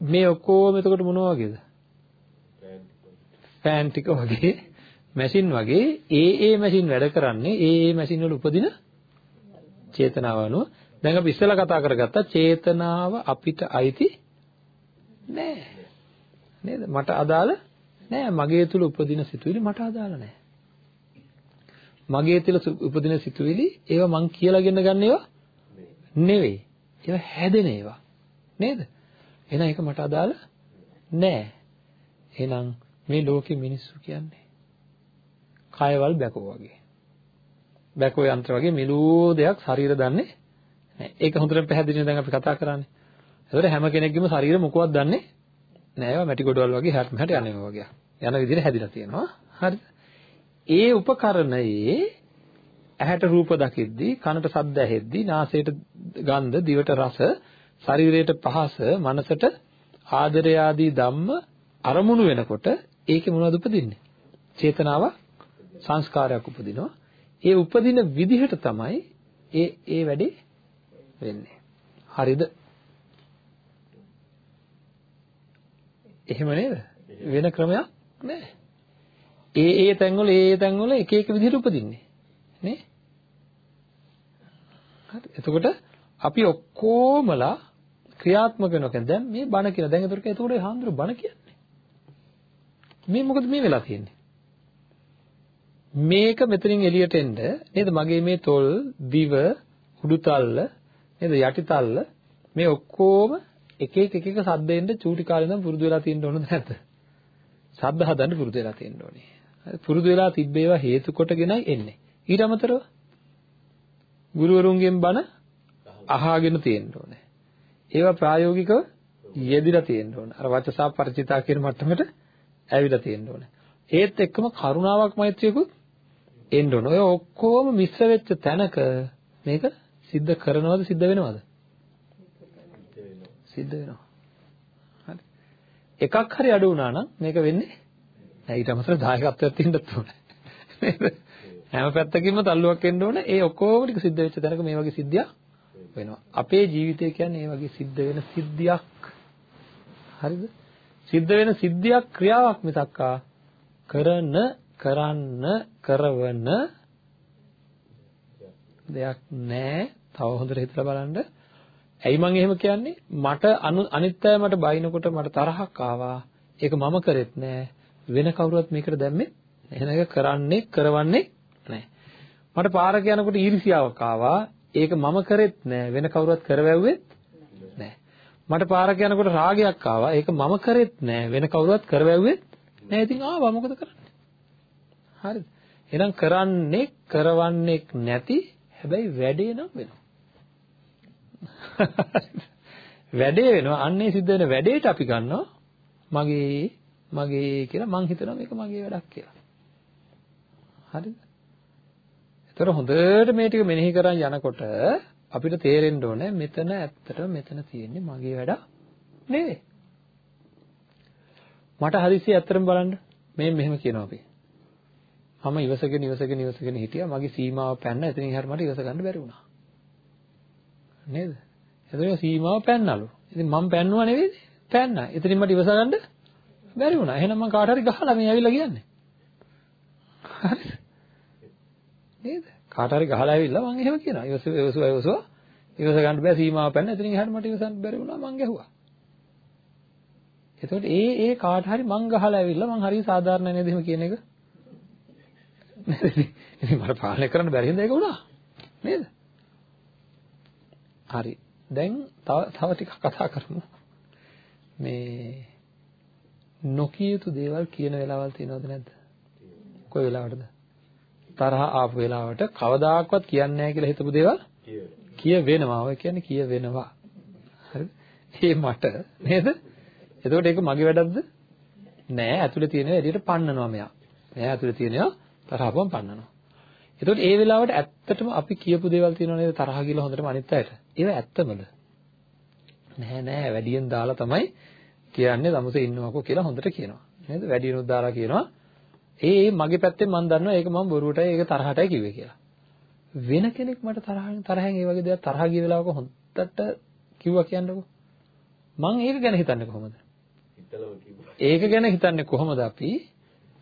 මේ ඔක්කොම එතකොට මොනවා වගේද? ෆෑන් ටික වගේ මැෂින් වගේ ඒ ඒ මැෂින් වැඩ කරන්නේ ඒ ඒ මැෂින් වල උපදින චේතනාව අනුව. දැන් අපි ඉස්සෙල්ලා කතා කරගත්තා චේතනාව අපිට අයිති නෑ. නේද? මට අදාළ නෑ. මගේ තුල උපදින සිතුවිලි මට අදාළ නෑ. මගේ තුල උපදින සිතුවිලි ඒවා මං කියලාගෙන ගන්න ඒවා නෙවෙයි. ඒවා හැදෙන ඒවා. නේද? එහෙනම් ඒක මට අදාළ නෑ. එහෙනම් මේ ලෝකේ මිනිස්සු කියන්නේ කයවල් බැකෝ වගේ. බැකෝ යන්ත්‍ර වගේ මිලූ දෙයක් ශරීර දන්නේ නැහැ. ඒක හොඳට පැහැදිලිව දැන් අපි කතා කරන්නේ. ඒතකොට හැම කෙනෙක්ගේම ශරීර මොකවත් දන්නේ නැහැ. ඒවා මැටි ගොඩවල් වගේ හැට මෙහාට යනවා වගේ. යන විදිහට හැදිලා තියෙනවා. හරිද? ඒ උපකරණයේ ඇහැට රූප දකිද්දී, කනට ශබ්ද ඇහෙද්දී, නාසයට ගන්ධ, දිවට රස, ශරීරයට පහස, මනසට ආදරය ආදී ධම්ම අරමුණු වෙනකොට ඒකේ මොනවද උපදින්නේ? චේතනාවක් සංස්කාරයක් උපදිනවා. ඒ උපදින විදිහට තමයි ඒ ඒ වැඩේ වෙන්නේ. හරිද? එහෙම නේද? වෙන ක්‍රමයක් නැහැ. ඒ ඒ තැන්වල ඒ ඒ තැන්වල එක එක විදිහට උපදින්නේ. නේ? හරි. එතකොට අපි ඔක්කොමලා ක්‍රියාත්මක වෙනවා කියන්නේ දැන් මේ බණ කියන. දැන් එතකොට එතකොට හාමුදුරු බණ කියන්නේ. මේ මොකද මේ වෙලා තියෙන්නේ? මේක මෙතනින් එළියට එන්න නේද මගේ මේ තොල් දිව උඩුතල්ල නේද යටිතල්ල මේ ඔක්කොම එක එක එක එක සද්දෙන්න චූටි කාලේ ඉඳන් පුරුදු වෙලා තියෙන්න ඕනද නැද්ද? සද්ද හදන්න පුරුදු වෙලා තියෙන්න ඕනේ. පුරුදු වෙලා තිබ්බේවා හේතු කොටගෙනයි එන්නේ. ඊට අමතරව ගුරුවරුන්ගෙන් බණ අහගෙන තියෙන්න ඕනේ. ඒවා ප්‍රායෝගිකව යෙදිලා තියෙන්න ඕනේ. අර වචසා ಪರಿචිතා කියන මට්ටමට ඇවිල්ලා තියෙන්න ඕනේ. ඒත් එක්කම කරුණාවක් මෛත්‍රියකුත් එන්න ඕනේ. ඔය ඔක්කොම මිශ්‍ර වෙච්ච තැනක මේක සිද්ධ කරනවද සිද්ධ වෙනවද? සිද්ධ වෙනවා. හරි. එකක් හරි අඩු වුණා නම් මේක වෙන්නේ නැහැ. ඊට අමතරව දායකත්වයක් තියෙන්නත් ඕනේ. නේද? හැම පැත්තකින්ම තල්ලුවක් එන්න ඕනේ. ඒ ඔක්කොම ටික සිද්ධ වෙච්ච තැනක මේ වගේ සිද්ධියක් වෙනවා. අපේ ජීවිතය කියන්නේ මේ වගේ සිද්ධ වෙන සිද්ධියක්. හරිද? සිද්ධ වෙන සිද්ධියක් ක්‍රියාවක් මිසක්කා කරන කරන්න කරවන දෙයක් නෑ. තව හොඳට හිතලා බලන්න. ඇයි මම එහෙම කියන්නේ? මට අනිත් අය මට බයිනකොට මට තරහක් ආවා. ඒක මම කරෙත් නෑ. වෙන කවුරුවත් මේකට දැම්මේ එහෙනම් ඒක කරන්නේ කරවන්නේ නෑ. මට පාරක යනකොට ඊර්ෂියාවක් ආවා. ඒක මම කරෙත් නෑ. වෙන කවුරුවත් කරවැව්වෙත් නෑ. මට පාරක යනකොට රාගයක් ආවා. ඒක මම කරෙත් නෑ. වෙන කවුරුවත් කරවැව්වෙත් නෑ. ඉතින් ආවා මොකද කරන්නේ? හරිද? එහෙනම් කරන්නේ කරවන්නේ නැති හැබැයි වැඩේ නම් වෙනවා. වැඩේ වෙනවා. අන්නේ සිද්ධ වෙන වැඩේට අපි ගන්නවා මගේ මගේ කියලා මං හිතනවා මේක මගේ වැඩක් කියලා. හරිද? ඒතර හොඳට මේ ටික මෙනෙහි කරන් යනකොට අපිට තේරෙන්න ඕනේ මෙතන ඇත්තටම මෙතන තියෙන්නේ මගේ වැඩ නෙවෙයි. මට හදිස්සිය ඇත්තටම බලන්න මේ මෙහෙම කියනවා අපි. මම ඉවසගෙන ඉවසගෙන ඉවසගෙන හිටියා මගේ සීමාව පැන්න එතනින් එහාට මට ඉවස ගන්න බැරි වුණා. නේද? එතන සීමාව පැන්නලු. ඉතින් මම පැන්නුවා නෙවෙයි පැන්නා. එතනින් මට ඉවස ගන්න බැරි වුණා. එහෙනම් මම කාට හරි ගහලා මේ ඇවිල්ලා කියන්නේ. හරිද? නේද? කාට හරි ගහලා ඇවිල්ලා මම එහෙම කියනවා. ඉවස ඉවසුවා ඉවසුවා. ඉවස ගන්න බෑ සීමාව පැන්න. එතනින් එහාට මට ඉවසන්න බැරි වුණා මං ගැහුවා. එතකොට ඒ ඒ කාට හරි මං ගහලා ඇවිල්ලා මං හරි සාධාරණ නේද එහෙම කියන එක? ඉතින් මට පාලනය කරන්න බැරි හින්දා ඒක වුණා. නේද? හරි. දැන් තව තව ටිකක් කතා කරමු. මේ නොකිය යුතු දේවල් කියන වෙලාවල් තියෙනවද නැද්ද? කොයි වෙලාවටද? තරහ ආපු වෙලාවට කවදාකවත් කියන්නේ නැහැ කියලා හිතපු දේවල් කිය වෙනවා. ඔය කියන්නේ කිය වෙනවා. හරිද? ඒ මට නේද? එතකොට ඒක මගේ වැඩක්ද? නෑ. ඇතුලේ තියෙනවා එළියට පන්නනවා මෙයා. නෑ ඇතුලේ තියෙනවා තරහපුවම පන්නනවා. එතකොට ඒ වෙලාවට ඇත්තටම අපි කියපු දේවල් තියෙනව නේද තරහ කියලා හොඳටම අනිත් අයට. ඒවා ඇත්තමද? නෑ නෑ වැඩියෙන් දාලා තමයි කියන්නේ සමුසේ ඉන්නවකෝ කියලා හොඳට කියනවා. නේද? වැඩියෙනුත් දාලා කියනවා. ඒ මගේ පැත්තෙන් මම දන්නවා ඒක මම බොරුවටයි ඒක තරහටයි කිව්වේ කියලා. වෙන කෙනෙක් මට තරහෙන් තරහෙන් ඒ වගේ දේවල් තරහ ගිය වෙලාවක හොඳට කිව්වා කියන්නකෝ. මං ඒක ගැන හිතන්නේ කොහොමද? ඒක ගැන හිතන්නේ කොහොමද අපි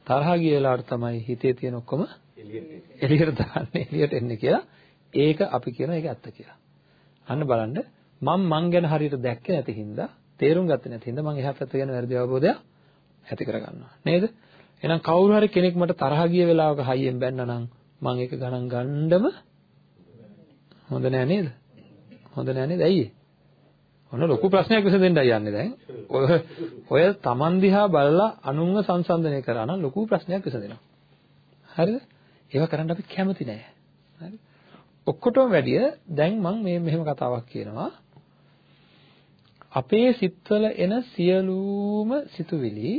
තරහ ගිය වෙලාවට තමයි හිතේ තියෙන ඔක්කොම එළියට දාන්නේ එළියට එන්නේ කියලා. ඒක අපි කියන එක ඇත්ත කියලා. අන්න බලන්න මම මං ගැන හරියට දැක්කේ නැති හින්දා තේරුම් ගත්තේ නැති හින්දා මං එහා පැත්ත ගැන වැරදි අවබෝධයක් ඇති කරගන්නවා. නේද? එහෙනම් කවුරු හරි කෙනෙක් මට තරහ ගිය වෙලාවක හයියෙන් බැන්නා නම් මම ඒක ගණන් ගන්නම හොඳ නෑ නේද? හොඳ නෑ නේද? ඇයි ඔන්න ලොකු ප්‍රශ්නයක් විසඳෙන්නයි යන්නේ දැන්. ඔය ඔය Taman දිහා බලලා අනුන්ව සංසන්දනය කරා නම් ලොකු ප්‍රශ්නයක් විසඳෙනවා. හරිද? ඒවා කරන්න අපි කැමති නෑ. හරි? ඔක්කොටම වැඩිය දැන් මම මේ මෙහෙම කතාවක් කියනවා. අපේ සිත්වල එන සියලුම සිතුවිලි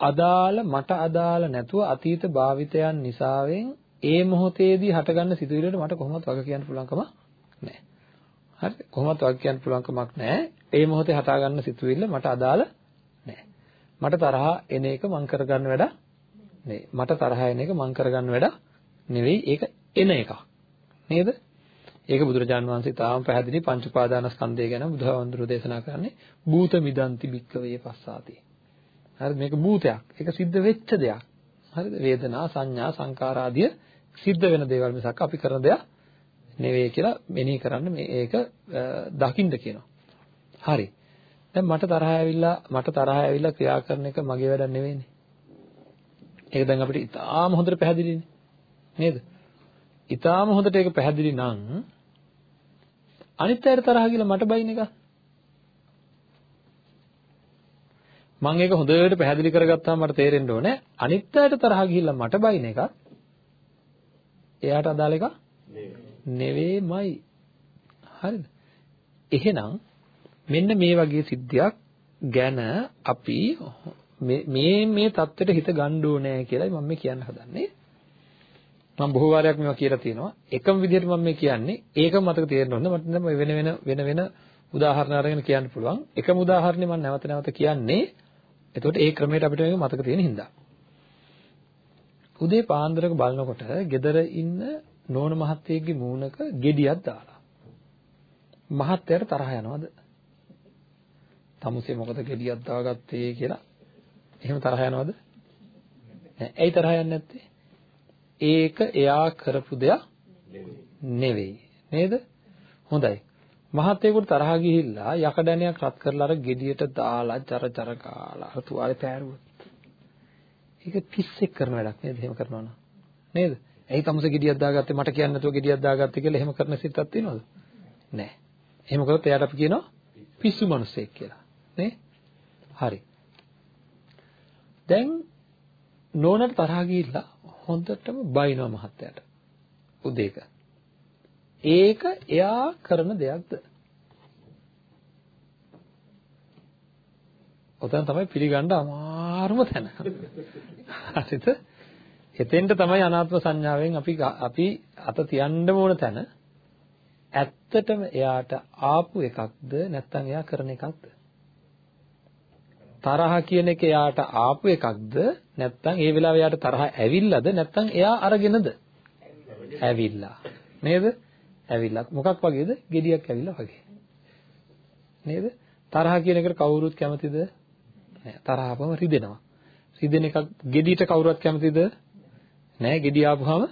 අදාළ මට අදාළ නැතුව අතීත භාවිතයන් නිසාවෙන් ඒ මොහොතේදී හටගන්න සිතුවිල්ලට මට කොහොමවත් වග කියන්න පුළුවන්කම නැහැ. හරිද? කොහොමවත් වග කියන්න පුළුවන්කමක් නැහැ. ඒ මොහොතේ හටගන්න සිතුවිල්ල මට අදාළ නැහැ. මට තරහ එන එක මං කරගන්න වැඩ නෙවෙයි. මට තරහ එන එක මං කරගන්න වැඩ නෙවෙයි. ඒක එන එකක්. නේද? ඒක බුදුරජාන් වහන්සේ තාම පැහැදිලි පංච උපාදානස්කන්ධය ගැන බුදුහාමුදුරුවෝ දේශනා කරන්නේ භූත මිදන්ති භික්කවේ පස්සාති. හරිද? මේක භූතයක්. ඒක සිද්ධ වෙච්ච දෙයක්. හරිද? වේදනා, සංඥා, සංකාර ආදිය සිද්ධ වෙන දේවල් මිසක් අපි කරන දෙයක් නෙවෙයි කියලා මෙනෙහි කරන්න මේ ඒක දකින්න කියනවා. හරි. දැන් මට තරහ ඇවිල්ලා මට තරහ ඇවිල්ලා ක්‍රියා කරන එක මගේ වැඩක් නෙවෙයිනේ. ඒක දැන් අපිට ඉතාම හොඳට පැහැදිලිනේ. නේද? ඉතාම හොඳට ඒක පැහැදිලි නම් අනිත් අයට තරහ ගිහලා මට බයින් එක. මම ඒක හොඳට පැහැදිලි කරගත්තාම මට තේරෙන්න ඕනේ අනිත් අයට තරහ ගිහිල්ලා මට බයින් එක එයාට අදාළ එක නෙවෙයිමයි. හරිද? එහෙනම් මෙන්න මේ වගේ සිද්ධියක් ගැන අපි මේ මේ தත්වෙට හිත ගන්න ඕනේ කියලායි මම මේ කියන්න හදන්නේ. මම බොහෝ වාරයක් මේවා කියලා තියෙනවා. එකම විදිහට මම මේ කියන්නේ ඒකම මතක තියෙන්න ඕනේ. මට නම් වෙන වෙන වෙන වෙන උදාහරණ අරගෙන කියන්න පුළුවන්. එකම උදාහරණේ මම නැවත නැවත කියන්නේ. එතකොට ඒ ක්‍රමයට අපිට මේක මතක තියෙන හින්දා. උදේ පාන්දරක බලනකොට ගෙදර ඉන්න නෝන මහත්තයෙක්ගේ මූණක gediyak දාලා. මහත්තයාට තරහ යනවද? තමුසේ මොකද gediyak දාගත්තේ කියලා එහෙම තරහ යනවද? නෑ. ඇයි තරහ යන්නේ නැත්තේ? ඒක එයා කරපු දෙයක් නෙවෙයි. නේද? හොඳයි. මහත්තයෙකුට තරහ ගිහිල්ලා යකඩැණයක් රත් කරලා අර gediයට දාලා ජර ජර කාලා අර තුවාලේ පෑරුවොත්. ඒක පිස්සෙක් කරන වැඩක් නේද? එහෙම කරනවා නම්. නේද? ඇයි තමුසේ gediyak දාගත්තේ මට කියන්නේ නැතුව gediyak දාගත්තේ කියලා එහෙම කරන සිතක් තියෙනවද? නෑ. එහෙම කරොත් එයාට අපි කියනවා පිස්සු මිනිස්සෙක් කියලා. නේ? හරි. දැන් නෝනට තරහ ගිහිල්ලා හොඳටම බයිනවා මහත්තයාට. උදේක. ඒක එයා කරන දෙයක්ද? ඔතන තමයි පිළිගන්න අමාරුම තැන. හරිද? එතෙන්ට තමයි අනාත්ම සංඥාවෙන් අපි අපි අත තියන්න ඕන තැන. ඇත්තටම එයාට ආපු එකක්ද නැත්නම් එයා කරන එකක්ද? තරහ කියන එක එයාට ආපු එකක්ද නැත්නම් ඒ වෙලාවේ එයාට තරහ ඇවිල්ලාද නැත්නම් එයා අරගෙනද ඇවිල්ලා නේද ඇවිල්ලා. මොකක් වගේද? gediyak ඇවිල්ලා වගේ. නේද? තරහ කියන එකට කවුරුත් කැමතිද? නෑ. තරහ ආපම රිදෙනවා. රිදෙන එකක් gediයට කවුරුත් කැමතිද? නෑ. gediy ආපුවාම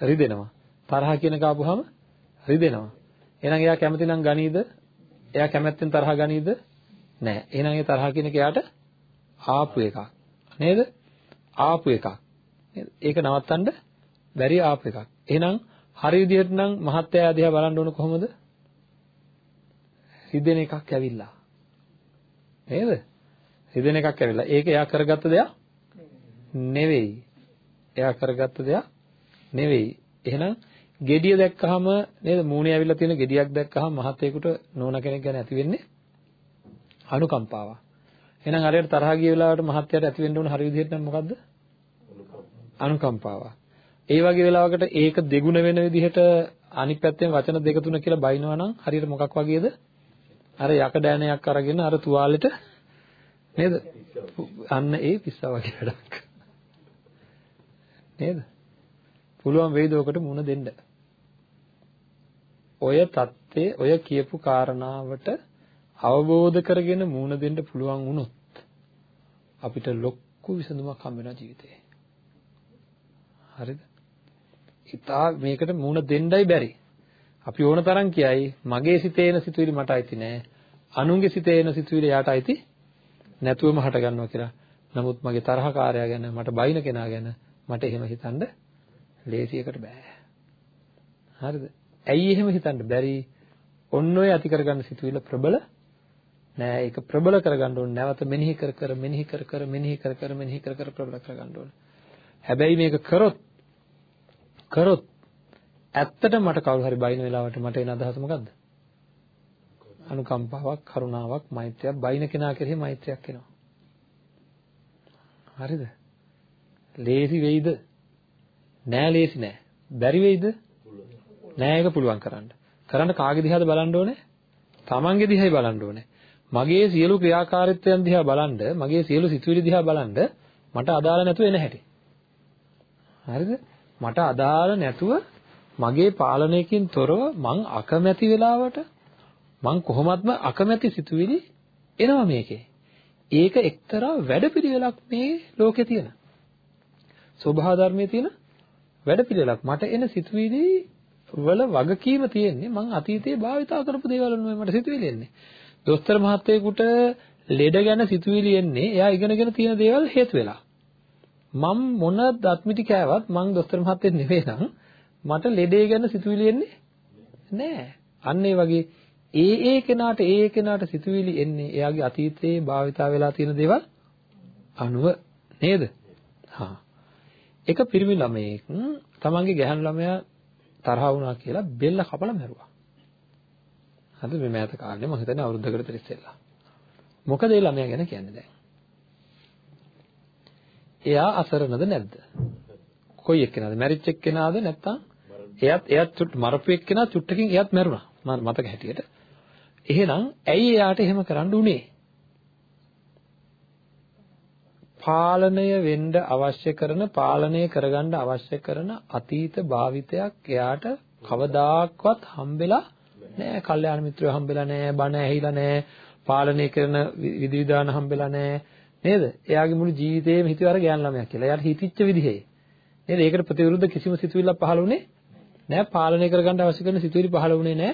රිදෙනවා. තරහ කියන එක ආපුවාම රිදෙනවා. එහෙනම් එයා කැමති නම් ගනීද? එයා කැමැත්තෙන් තරහ ගනීද? නෑ. එහෙනම් ඒ තරහ කියන එක යාට ආපු එකක්. නේද? ආපු එකක්. නේද? ඒක නවත්තන්න බැරි ආපු එකක්. එහෙනම් හරි විදිහට නම් මහත්ය දිහා බලන්න ඕන කොහොමද? රිදෙන එකක් ඇවිල්ලා. නේද? රිදෙන එකක් ඇවිල්ලා. ඒක එයා කරගත්ත දෙයක් නෙවෙයි. එයා කරගත්ත දෙයක් නෙවෙයි. එහෙනම් gediya දැක්කහම නේද මූණේ ඇවිල්ලා තියෙන gediyak දැක්කහම මහත්යෙකුට නෝනා කෙනෙක් ගැන ඇති වෙන්නේ අනුකම්පාවක්. එහෙනම් හරියට තරහ ගිය වෙලාවට මහත්යට ඇති වෙන්න ඕන හරි විදිහට නම් මොකද්ද? අනුකම්පාවක්. ඒ වගේ වෙලාවකට ඒක දෙගුණ වෙන විදිහට අනිත් පැත්තෙන් වචන දෙක තුන කියලා බයිනවා නම් හරියට මොකක් වගේද? අර යකඩෑනයක් අරගෙන අර තුවාලෙට නේද? අන්න ඒ පිස්සා වගේ වැඩක්. නේද? පුළුවන් වෙයිද ඔකට මුණ දෙන්න? ඔය தත්ත්වයේ ඔය කියපු කාරණාවට අවබෝධ කරගෙන මූණ දෙන්න පුළුවන් වුණොත් අපිට ලොකු විසඳුමක් හම්බ වෙනවා ජීවිතේ. හරිද? ඉතා මේකට මූණ දෙන්නයි බැරි. අපි ඕන තරම් කියයි මගේ සිතේ එන සිතුවිලි මට අයිති නෑ. අනුන්ගේ සිතේ එන සිතුවිලි යාට අයිති නැතුවම හට ගන්නවා කියලා. නමුත් මගේ තරහකාරයා ගැන මට බයින කෙනා ගැන මට එහෙම හිතන්න ලේසියකට බෑ. හරිද? ඇයි එහෙම හිතන්න බැරි? ඔන්න ඔය ඇති කරගන්න සිතුවිල්ල ප්‍රබල නෑ ඒක ප්‍රබල කරගන්න ඕනේ නැවත මෙනෙහි කර කර මෙනෙහි කර කර මෙනෙහි කර කර මෙනෙහි කර කර ප්‍රබල කරගන්න ඕනේ හැබැයි මේක කරොත් කරොත් ඇත්තට මට කවුරු හරි බයින වෙලාවට මට එන අදහස මොකද්ද? අනුකම්පාවක්, කරුණාවක්, මෛත්‍රියක් බයින කෙනා කෙරෙහි මෛත්‍රියක් එනවා. හරිද? ලේසි වෙයිද? නෑ ලේසි නෑ. බැරි වෙයිද? නෑ ඒක පුළුවන් කරන්න. කරන්න කාගේ දිහාද බලන්න ඕනේ? තමන්ගේ දිහායි බලන්න ඕනේ. මගේ සියලු ක්‍රියාකාරීත්වයන් දිහා බලන්න, මගේ සියලු සිතුවිලි දිහා බලන්න මට අදාළ නැතුව එන හැටි. හරිද? මට අදාළ නැතුව මගේ පාලනයකින් තොරව මං අකමැති වෙලාවට මං කොහොමත්ම අකමැති සිතුවිලි එනවා මේකේ. ඒක එක්තරා වැඩපිළිවෙලක් මේ ලෝකේ තියෙන. ස්වභාව ධර්මයේ තියෙන වැඩපිළිවෙලක්. මට එන සිතුවිලි වල වගකීම තියෙන්නේ මං අතීතයේ භාවිතා කරපු දේවල් නෙවෙයි මට සිතුවිලි එන්නේ. දොස්තර මහත්තයෙකුට ලෙඩ ගැන සිතුවිලි එන්නේ එයා ඉගෙනගෙන තියෙන දේවල් හේතු වෙලා. මම මොන දත්මිටි කෑවත් මං දොස්තර මහත්තයෙක් නෙවෙයි නම් මට ලෙඩේ ගැන සිතුවිලි එන්නේ නෑ. අන්න ඒ වගේ ඒ ඒ කෙනාට ඒ ඒ කෙනාට සිතුවිලි එන්නේ එයාගේ අතීතයේ භාවිතා වෙලා තියෙන දේවල් අනුව නේද? හා. එක පිරිමි ළමයෙක් තමන්ගේ ගැහණු ළමයා තරහ වුණා කියලා බෙල්ල කපලා මැරුවා. හරිද මේ මෑත කාලේ මම හිතන්නේ අවුරුද්දකට විතර ඉස්සෙල්ලා. මොකද ඒ ළමයා ගැන කියන්නේ දැන්? එයා අසරණද නැද්ද? කොයි එක්කෙනාද? මැරිච් එක්කෙනාද නැත්නම් එයත් එයත් චුට් මරපු එක්කෙනා චුට්ටකින් එයත් මැරුණා. මම මතක හැටියට. එහෙනම් ඇයි එයාට එහෙම කරන්න උනේ? පාලනය වෙන්න අවශ්‍ය කරන පාලනය කරගන්න අවශ්‍ය කරන අතීත භාවිතයක් එයාට කවදාක්වත් හම්බෙලා නෑ. කල්යාණ මිත්‍රයෝ හම්බෙලා නෑ. බණ ඇහිලා නෑ. පාලනය කරන විධි විධාන හම්බෙලා නෑ. නේද? එයාගේ මුළු ජීවිතේම හිතුවේ අර ගෑන් ළමයා කියලා. එයාට හිතිච්ච විදිහේ. නේද? ඒකට ප්‍රතිවිරුද්ධ කිසිම සිතුවිල්ලක් පහළ වුණේ නෑ. පාලනය කරගන්න අවශ්‍ය කරන සිතුවිලි පහළ වුණේ නෑ.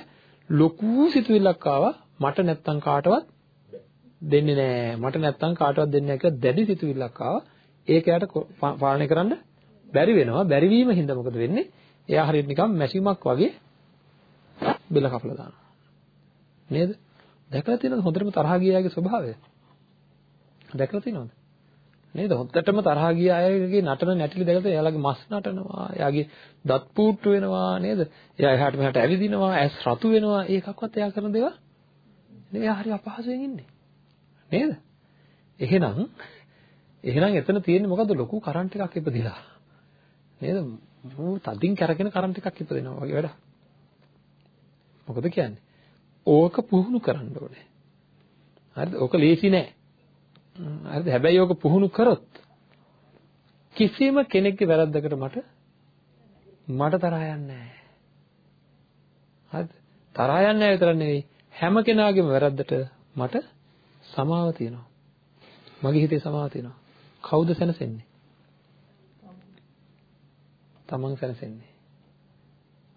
ලොකු සිතුවිල්ලක් ආවා. මට නැත්තම් කාටවත් දෙන්නේ නෑ. මට නැත්තම් කාටවත් දෙන්නේ නෑ කියලා දැඩි සිතුවිල්ලක් ආවා. ඒක එයාට පාලනය කරන්න බැරි වෙනවා. බැරි වීම හින්දා මොකද වෙන්නේ? එයා හරියට නිකන් මැෂිමක් වගේ බෙල කපලා දානවා. නේද? දැකලා තියෙනවද හොඳටම තරහා ගිය අයගේ ස්වභාවය? දැකලා තියෙනවද? නේද? හොද්දටම තරහා ගිය අයගේ නටන නැටිලි දැකලා තියෙන එයාලගේ මස් නටනවා, එයාගේ දත් පූට්ටු වෙනවා නේද? එයා එහාට මෙහාට ඇවිදිනවා, ඇස් රතු වෙනවා. ඒකක්වත් එයා කරන දේවල් නේ එයා හරි අපහසුයෙන් ඉන්නේ. නේද? එහෙනම් එහෙනම් එතන තියෙන්නේ මොකද්ද ලොකු කරන්ට් එකක් ඉපදිලා. නේද? මූ තදින් කැරගෙන කරන්ට් එකක් ඉපදෙනවා වගේ වැඩක්. මොකද කියන්නේ? ඕක පුහුණු කරන්න ඕනේ. හරිද? ඕක ලේසි නෑ. හරිද? හැබැයි ඕක පුහුණු කරොත් කිසිම කෙනෙක්ගේ වැරද්දකට මට මට තරහ යන්නේ නෑ. හරිද? තරහ යන්නේ නෑ විතර නෙවෙයි හැම කෙනාගේම වැරද්දට මට සමාව තියෙනවා. මගේ හිතේ සමාව තියෙනවා. කවුද සැනසෙන්නේ? තමන් සැනසෙන්නේ.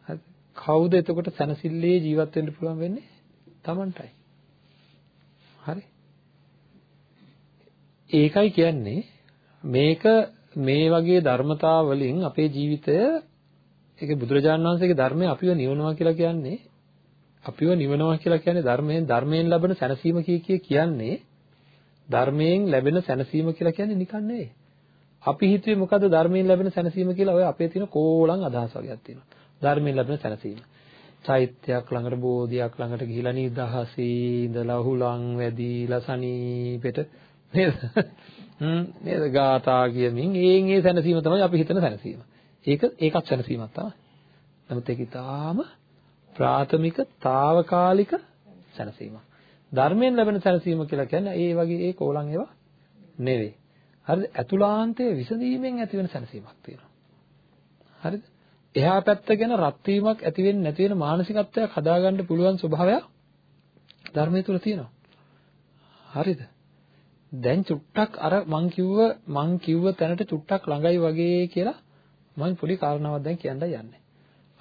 හරිද? කවුද එතකොට සැනසille ජීවත් වෙන්න පුළුවන් වෙන්නේ? තමන්ටයි. හරි. ඒකයි කියන්නේ මේක මේ වගේ ධර්මතා වලින් අපේ ජීවිතය ඒක බුදුරජාණන් වහන්සේගේ ධර්මය අපිව නිවනවා කියලා කියන්නේ අපිව නිවනවා කියලා කියන්නේ ධර්මයෙන් ධර්මයෙන් ලැබෙන සැනසීම කිය කිය කියන්නේ ධර්මයෙන් ලැබෙන සැනසීම කියලා කියන්නේ නිකන් නෙවෙයි. අපි හිතුවේ මොකද්ද ධර්මයෙන් ලැබෙන සැනසීම කියලා ඔය අපේ තියෙන කෝලං අදහස් වගේක් තියෙනවා. ධර්මයෙන් ලැබෙන සැනසීම. චෛත්‍යයක් ළඟට බෝධියක් ළඟට ගිහිලා නිදහසේ ඉඳලා හුලං වැදිලා සනීපෙට නේද? හ්ම් නේද? ගාථා කියමින් ඒන් ඒ සැනසීම තමයි අපි හිතන සැනසීම. ඒක ඒකත් සැනසීමක් තමයි. නමුත් ඒක ඊටාම ප්‍රාථමික తాවකාලික සැනසීමක්. ධර්මයෙන් ලැබෙන සැනසීම කියලා කියන්නේ ඒ වගේ ඒ කෝලං ඒවා නෙවෙයි. හරිද? අතුලාන්තයේ විසඳීමෙන් ඇති වෙන සැනසීමක් තියෙනවා. හරිද? එහා පැත්ත ගැන රත් වීමක් ඇති වෙන්නේ නැති වෙන මානසිකත්වයක් හදාගන්න පුළුවන් ස්වභාවයක් ධර්මයේ තුල තියෙනවා. හරිද? දැන් චුට්ටක් අර මං කිව්ව මං කිව්ව තැනට චුට්ටක් ළඟයි වගේ කියලා මම පොඩි කාරණාවක් දැන් කියන්නයි යන්නේ.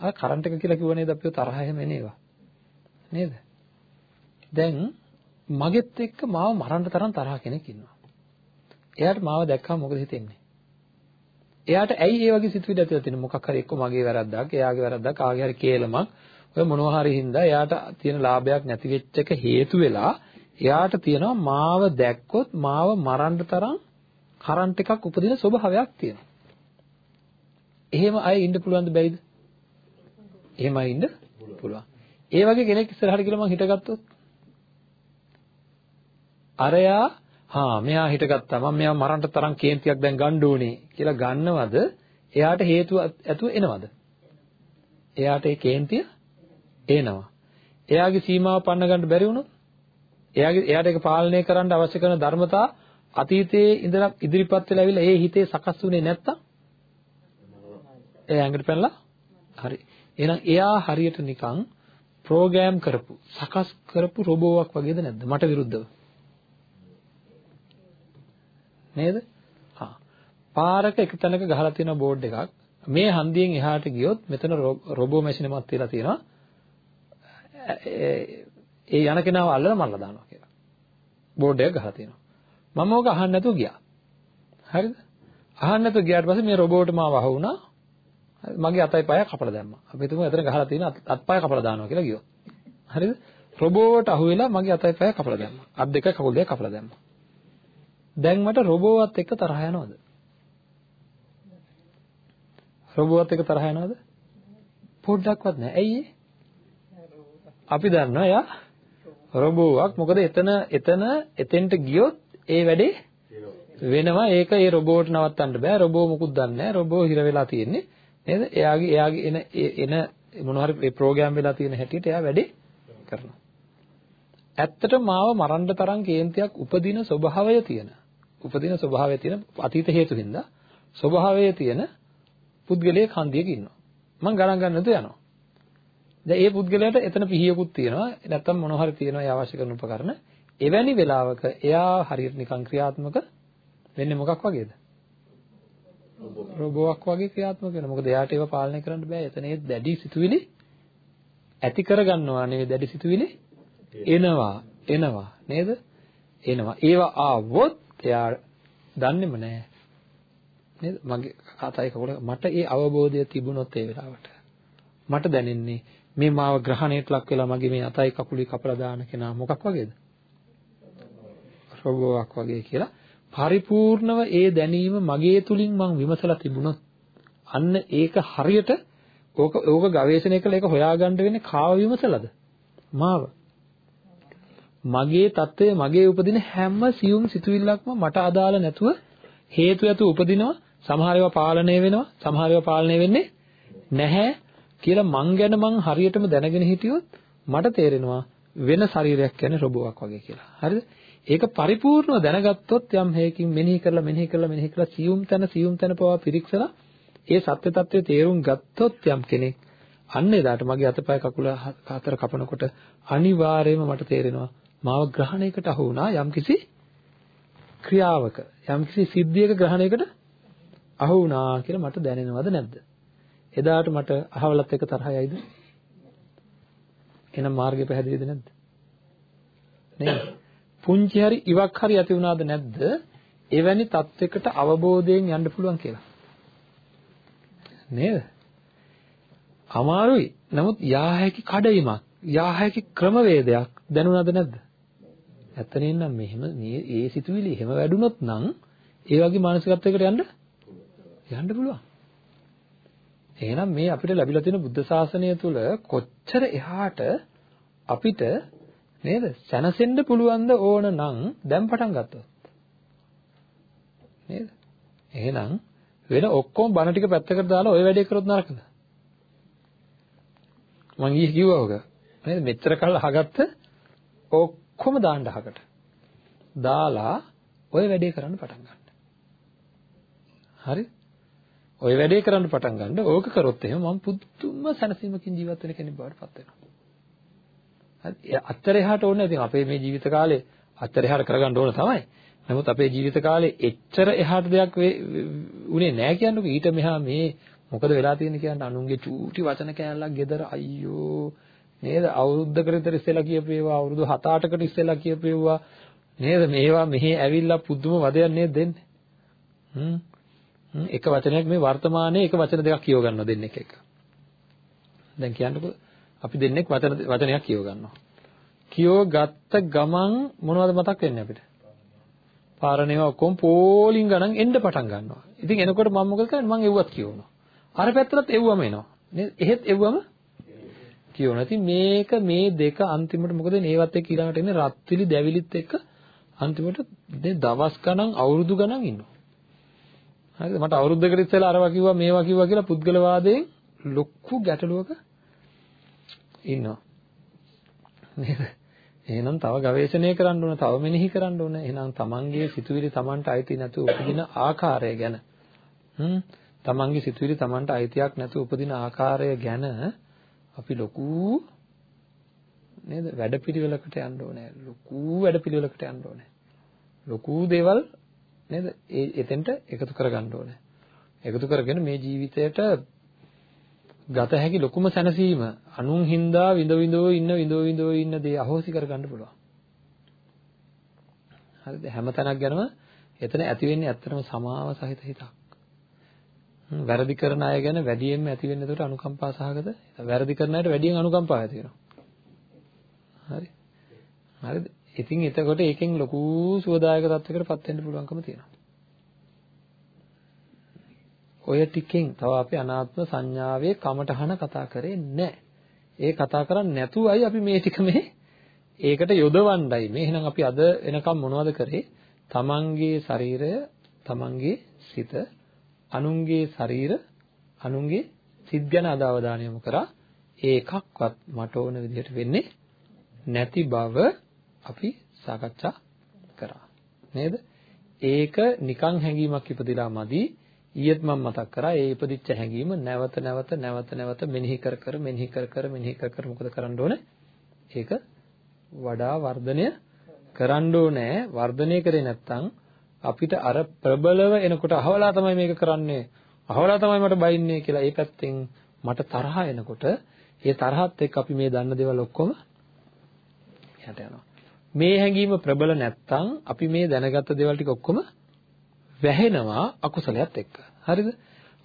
අර කරන්ට් එක කියලා කිව්ව නේද අපිව තරහ හැම එනේවා. නේද? දැන් මගෙත් එක්ක මාව මරන්න තරම් තරහ කෙනෙක් ඉන්නවා. එයාට මාව දැක්කම මොකද හිතෙන්නේ? එයාට ඇයි ඒ වගේ සිතුවිලි ඇතිලා තියෙන්නේ? මොකක් හරි එක්ක මගේ වැරද්දක්, එයාගේ වැරද්දක්, ආගේ හරි කේලමක්, ඔය මොනවා හරි හින්දා එයාට තියෙන ලාභයක් නැති වෙච්ච එක හේතු වෙලා එයාට තියෙනවා මාව දැක්කොත් මාව මරන්න තරම් කරන්ට් එකක් උපදින ස්වභාවයක් තියෙනවා. එහෙම අය ඉන්න පුළුවන්ද බැයිද? එහෙම අය ඉන්න පුළුවන්. ඒ වගේ කෙනෙක් ඉස්සරහට කියලා මං හිතගත්තොත් අරයා හා මෙයා හිටගත්තා මම මෙයා මරන්න තරම් කේන්තියක් දැන් ගන්න ඕනේ කියලා ගන්නවද එයාට හේතුව ඇතුව එනවද එයාට ඒ කේන්තිය එනවා එයාගේ සීමාව පන්න ගන්න බැරි වුණොත් එයාගේ එයාට ඒක පාලනය කරන්න අවශ්‍ය කරන ධර්මතා අතීතයේ ඉඳලා ඉදිරිපත් වෙලා ඇවිල්ලා ඒ හිතේ සකස් වුණේ නැත්තම් ඒ ඇඟට පැනලා හරි එහෙනම් එයා හරියට නිකන් ප්‍රෝග්‍රෑම් කරපු සකස් කරපු රොබෝවක් වගේද නැද්ද මට විරුද්ධව නේද? හා. පාරක එක තැනක ගහලා තියෙන බෝඩ් එකක්. මේ හන්දියෙන් එහාට ගියොත් මෙතන රොබෝ මැෂින් එකක් තියලා තියෙනවා. ඒ යන කෙනාව අල්ලලා මල්ලා දානවා කියලා. බෝඩ් එක ගහලා තියෙනවා. මම ඕක අහන්න නැතුව ගියා. හරිද? අහන්න නැතුව ගියාට පස්සේ මේ රොබෝට මාව අහ වුණා. මගේ අතයි පය කපලා දැම්මා. අපි හිතමු එතන ගහලා තියෙන අත්පය කපලා දානවා කියලා ගියොත්. හරිද? රොබෝට අහුවෙලා මගේ අතයි පය කපලා දැම්මා. අත් දෙක කකුල් දෙක කපලා දැම්මා. දැන් මට රොබෝවත් එක්ක තරහ යනවද? රොබෝවත් එක්ක තරහ යනවද? පොඩ්ඩක්වත් නෑ. ඇයි අපි දන්නවා යා රොබෝවක්. මොකද එතන එතන එතෙන්ට ගියොත් ඒ වැඩේ වෙනවා. ඒක ඒ රොබෝට නවත්තන්න බෑ. රොබෝ මොකුත් දන්නේ නෑ. රොබෝ හිර වෙලා තියෙන්නේ. නේද? එයාගේ එයාගේ එන එන මොනවා හරි ප්‍රෝග්‍රෑම් වෙලා තියෙන හැටියට එයා වැඩේ කරනවා. ඇත්තට මාව මරන්න තරම් කේන්තියක් උපදින ස්වභාවය තියෙන උපදින ස්වභාවය තියෙන අතීත හේතු හින්දා ස්වභාවයේ තියෙන පුද්ගලයෙක් හන්දියක ඉන්නවා. මම ගණන් ගන්න නැතුව යනවා. දැන් ඒ පුද්ගලයාට එතන පිහියකුත් තියෙනවා. නැත්තම් මොන හරි තියෙනවා ඒ අවශ්‍ය කරන උපකරණ. එවැනි වෙලාවක එයා හරියට නිකන් ක්‍රියාත්මක වෙන්නේ මොකක් වගේද? රොබෝවක් වගේ ක්‍රියාත්මක වෙනවා. මොකද එයාට ඒව පාලනය කරන්න බෑ. එතන ඒ දැඩි සිතුවිලි ඇති කරගන්නවා නෙවෙයි දැඩි සිතුවිලි එනවා එනවා නේද? එනවා. ඒවා ආවොත් එයා දන්නේම නැහැ. නේද? මගේ අතයි කකුල මට ඒ අවබෝධය තිබුණොත් ඒ වෙලාවට මට දැනෙන්නේ මේ මාව ග්‍රහණයට ලක් වෙලා මගේ මේ අතයි කකුලයි කපලා දාන කෙනා මොකක් වගේද? රෝගාවක් වගේ කියලා පරිපූර්ණව ඒ දැනීම මගේ තුලින් මං විමසලා තිබුණොත් අන්න ඒක හරියට ඕක ඕක ගවේෂණය කළා ඒක හොයාගන්න වෙන්නේ කාව විමසලාද? මාව. මගේ தත්වය මගේ උපදින හැම සියුම් සිතුවිල්ලක්ම මට අදාළ නැතුව හේතු ඇතුව උපදිනවා සමහර ඒවා පාලනය වෙනවා සමහර ඒවා පාලනය වෙන්නේ නැහැ කියලා මං ගැන මං හරියටම දැනගෙන හිටියොත් මට තේරෙනවා වෙන ශරීරයක් කියන්නේ රොබෝවක් වගේ කියලා. හරිද? ඒක පරිපූර්ණව දැනගත්තොත් යම් හේකින් මෙනෙහි කරලා මෙනෙහි කරලා මෙනෙහි කරලා සියුම් තැන සියුම් තැන පවා පිරික්සලා ඒ සත්‍ය తත්වයේ තේරුම් ගත්තොත් යම් කෙනෙක් අන්න එදාට මගේ අතපය කකුල හතර කපනකොට අනිවාර්යයෙන්ම මට තේරෙනවා මාව ග්‍රහණයකට අහු වුණා යම්කිසි ක්‍රියාවක යම්කිසි සිද්ධියක ග්‍රහණයකට අහු වුණා කියලා මට දැනෙනවද නැද්ද? එදාට මට අහවලත් එක තරහයයිද? එහෙනම් මාර්ගය පැහැදිලිද නැද්ද? නේද? පුංචි හරි ඉවක් හරි ඇති වුණාද නැද්ද? එවැනි தත්වයකට අවබෝධයෙන් යන්න පුළුවන් කියලා. නේද? අමාරුයි. නමුත් යා හැකි කඩයිමක්, යා හැකි ක්‍රමවේදයක් දැනුණාද නැද්ද? ඇත්තනේ නම් මෙහෙම මේ ඒ සිතුවිලි එහෙම වැඩුණොත් නම් ඒ වගේ මානසිකත්වයකට යන්න යන්න පුළුවන්. එහෙනම් මේ අපිට ලැබිලා තියෙන බුද්ධ ශාසනය තුල කොච්චර එහාට අපිට නේද සැනසෙන්න පුළුවන්ද ඕන නම් දැන් පටන් ගත්තොත්. නේද? එහෙනම් වෙන ඔක්කොම බණ ටික පැත්තකට දාලා ওই වැඩේ කරොත් නරකද? මං ඊයේ කිව්වා ඔක. නේද? මෙච්චර කල් අහගත්ත ඔක්කොම දාන්න අහකට. දාලා ওই වැඩේ කරන්න පටන් ගන්න. හරි? ওই වැඩේ කරන්න පටන් ගන්න. ඕක කරොත් එහෙම මම පුදුම සැනසීමකින් ජීවත් වෙන කෙනෙක් බවට පත් වෙනවා. හරි? අත්තර එහාට ඕනේ. ඉතින් අපේ මේ ජීවිත කාලේ අත්තර එහාට කරගන්න ඕන තමයි. නමුත් අපේ ජීවිත කාලේ එච්චර එහාට දෙයක් උනේ නැහැ කියන්නකො. ඊට මෙහා මේ මොකද වෙලා තියෙන්නේ කියන්නේ අනුන්ගේ චූටි වචන කෑල්ලක් gedara අයියෝ නේද අවුරුද්දකට විතර ඉස්සෙල්ලා කියපු ඒවා අවුරුදු 7-8කට ඉස්සෙල්ලා කියපු ඒවා නේද මේවා මෙහි ඇවිල්ලා පුදුම වදයක් නේද දෙන්නේ හ්ම් එක වචනයක් මේ වර්තමානයේ එක වචන දෙකක් කියව ගන්නවා දෙන්නෙක් එක දැන් කියන්නකෝ අපි දෙන්නෙක් වචන වචනයක් කියව ගන්නවා කියව ගත්ත ගමන් මොනවද මතක් වෙන්නේ අපිට පාරණේවා ඔක්කොම පෝලිං ගණන් එන්න පටන් ගන්නවා ඉතින් එනකොට මම මොකද කරන්නේ මම එව්වත් කියවනවා අර පැත්තටත් එව්වම එනවා. නේද? එහෙත් එව්වම කියවන. ඉතින් මේක මේ දෙක අන්තිමට මොකද මේවත් එක්ක ඊළඟට එන්නේ රත්විලි දැවිලිත් එක්ක අන්තිමට දවස් ගණන් අවුරුදු ගණන් ඉන්නවා. හරිද? මට අවුරුද්දකට ඉස්සෙල්ලා අරවා කිව්වා මේවා කිව්වා කියලා පුද්ගලවාදයෙන් ලොකු ගැටලුවක ඉන්නවා. නේද? එහෙනම් තව ගවේෂණය කරන්න ඕන, තව මෙනෙහි කරන්න ඕන. එහෙනම් තමන්ගේ සිතුවිලි තමන්ට අයිති නැතුව උපදින ආකාරය ගැන හ්ම් තමන්ගේ සිතුවිලි තමන්ට අයිතියක් නැතුව උපදින ආකාරය ගැන අපි ලොකු නේද වැඩපිළිවෙලකට යන්න ඕනේ. ලොකු වැඩපිළිවෙලකට යන්න ඕනේ. ලොකු දේවල් නේද? ඒ එතෙන්ට එකතු කරගන්න ඕනේ. එකතු කරගෙන මේ ජීවිතයට ගත හැකි ලොකුම සැනසීම අනුන් හින්දා විඳ විඳෝ ඉන්න විඳෝ විඳෝ ඉන්න දේ අහෝසි කරගන්න පුළුවන්. හරිද? හැම තැනක් ගැනම එතන ඇති වෙන්නේ ඇත්තටම සමාව සහිත හිතක්. වැරදි කරන අය ගැන වැඩියෙන්ම ඇති වෙන්නේ එතකොට අනුකම්පා සහගත. වැරදි කරන අයට වැඩියෙන් අනුකම්පාව ඇති වෙනවා. හරි. හරිද? ඉතින් එතකොට ඒකෙන් ලොකු සුවදායක තත්යකට පත් වෙන්න පුළුවන්කම තියෙනවා. ඔය ටිකෙන් තව අපි අනාත්ම සංඥාවේ කමටහන කතා කරේ නැහැ. ඒ කතා කරන්නේ නැතුවයි අපි මේ ටික මේ ඒකට යොදවන්නයි. මේ එහෙනම් අපි අද වෙනකම් මොනවද කරේ? තමන්ගේ ශරීරය, තමන්ගේ සිත, අනුන්ගේ ශරීර, අනුන්ගේ සිත් ගැන අද අවධානය යොමු කරා. ඒකක්වත් මට ඕන විදිහට වෙන්නේ නැති බව අපි සාකච්ඡා කරා. නේද? ඒක නිකන් හැඟීමක් ඉපදිලා මදි. ඊයේත් මම මතක් කරා ඒ ඉපදිච්ච හැඟීම නැවත නැවත නැවත නැවත මෙනෙහි කර කර මෙනෙහි කර කර මෙනෙහි කර කර මොකද කරන්න ඕනේ? ඒක වඩා වර්ධනය කරන්න ඕනේ. වර්ධනය කරේ නැත්නම් අපිට අර ප්‍රබලව එනකොට අහවලා තමයි මේක කරන්නේ. අහවලා තමයි මට බයින්නේ කියලා ඒ පැත්තෙන් මට තරහ එනකොට ඒ තරහත් එක්ක අපි මේ දන්න දේවල් ඔක්කොම යට යනවා. මේ හැඟීම ප්‍රබල නැත්නම් අපි මේ දැනගත්ත දේවල් ටික ඔක්කොම වැහෙනවා අකුසලයට එක්ක. හරිද?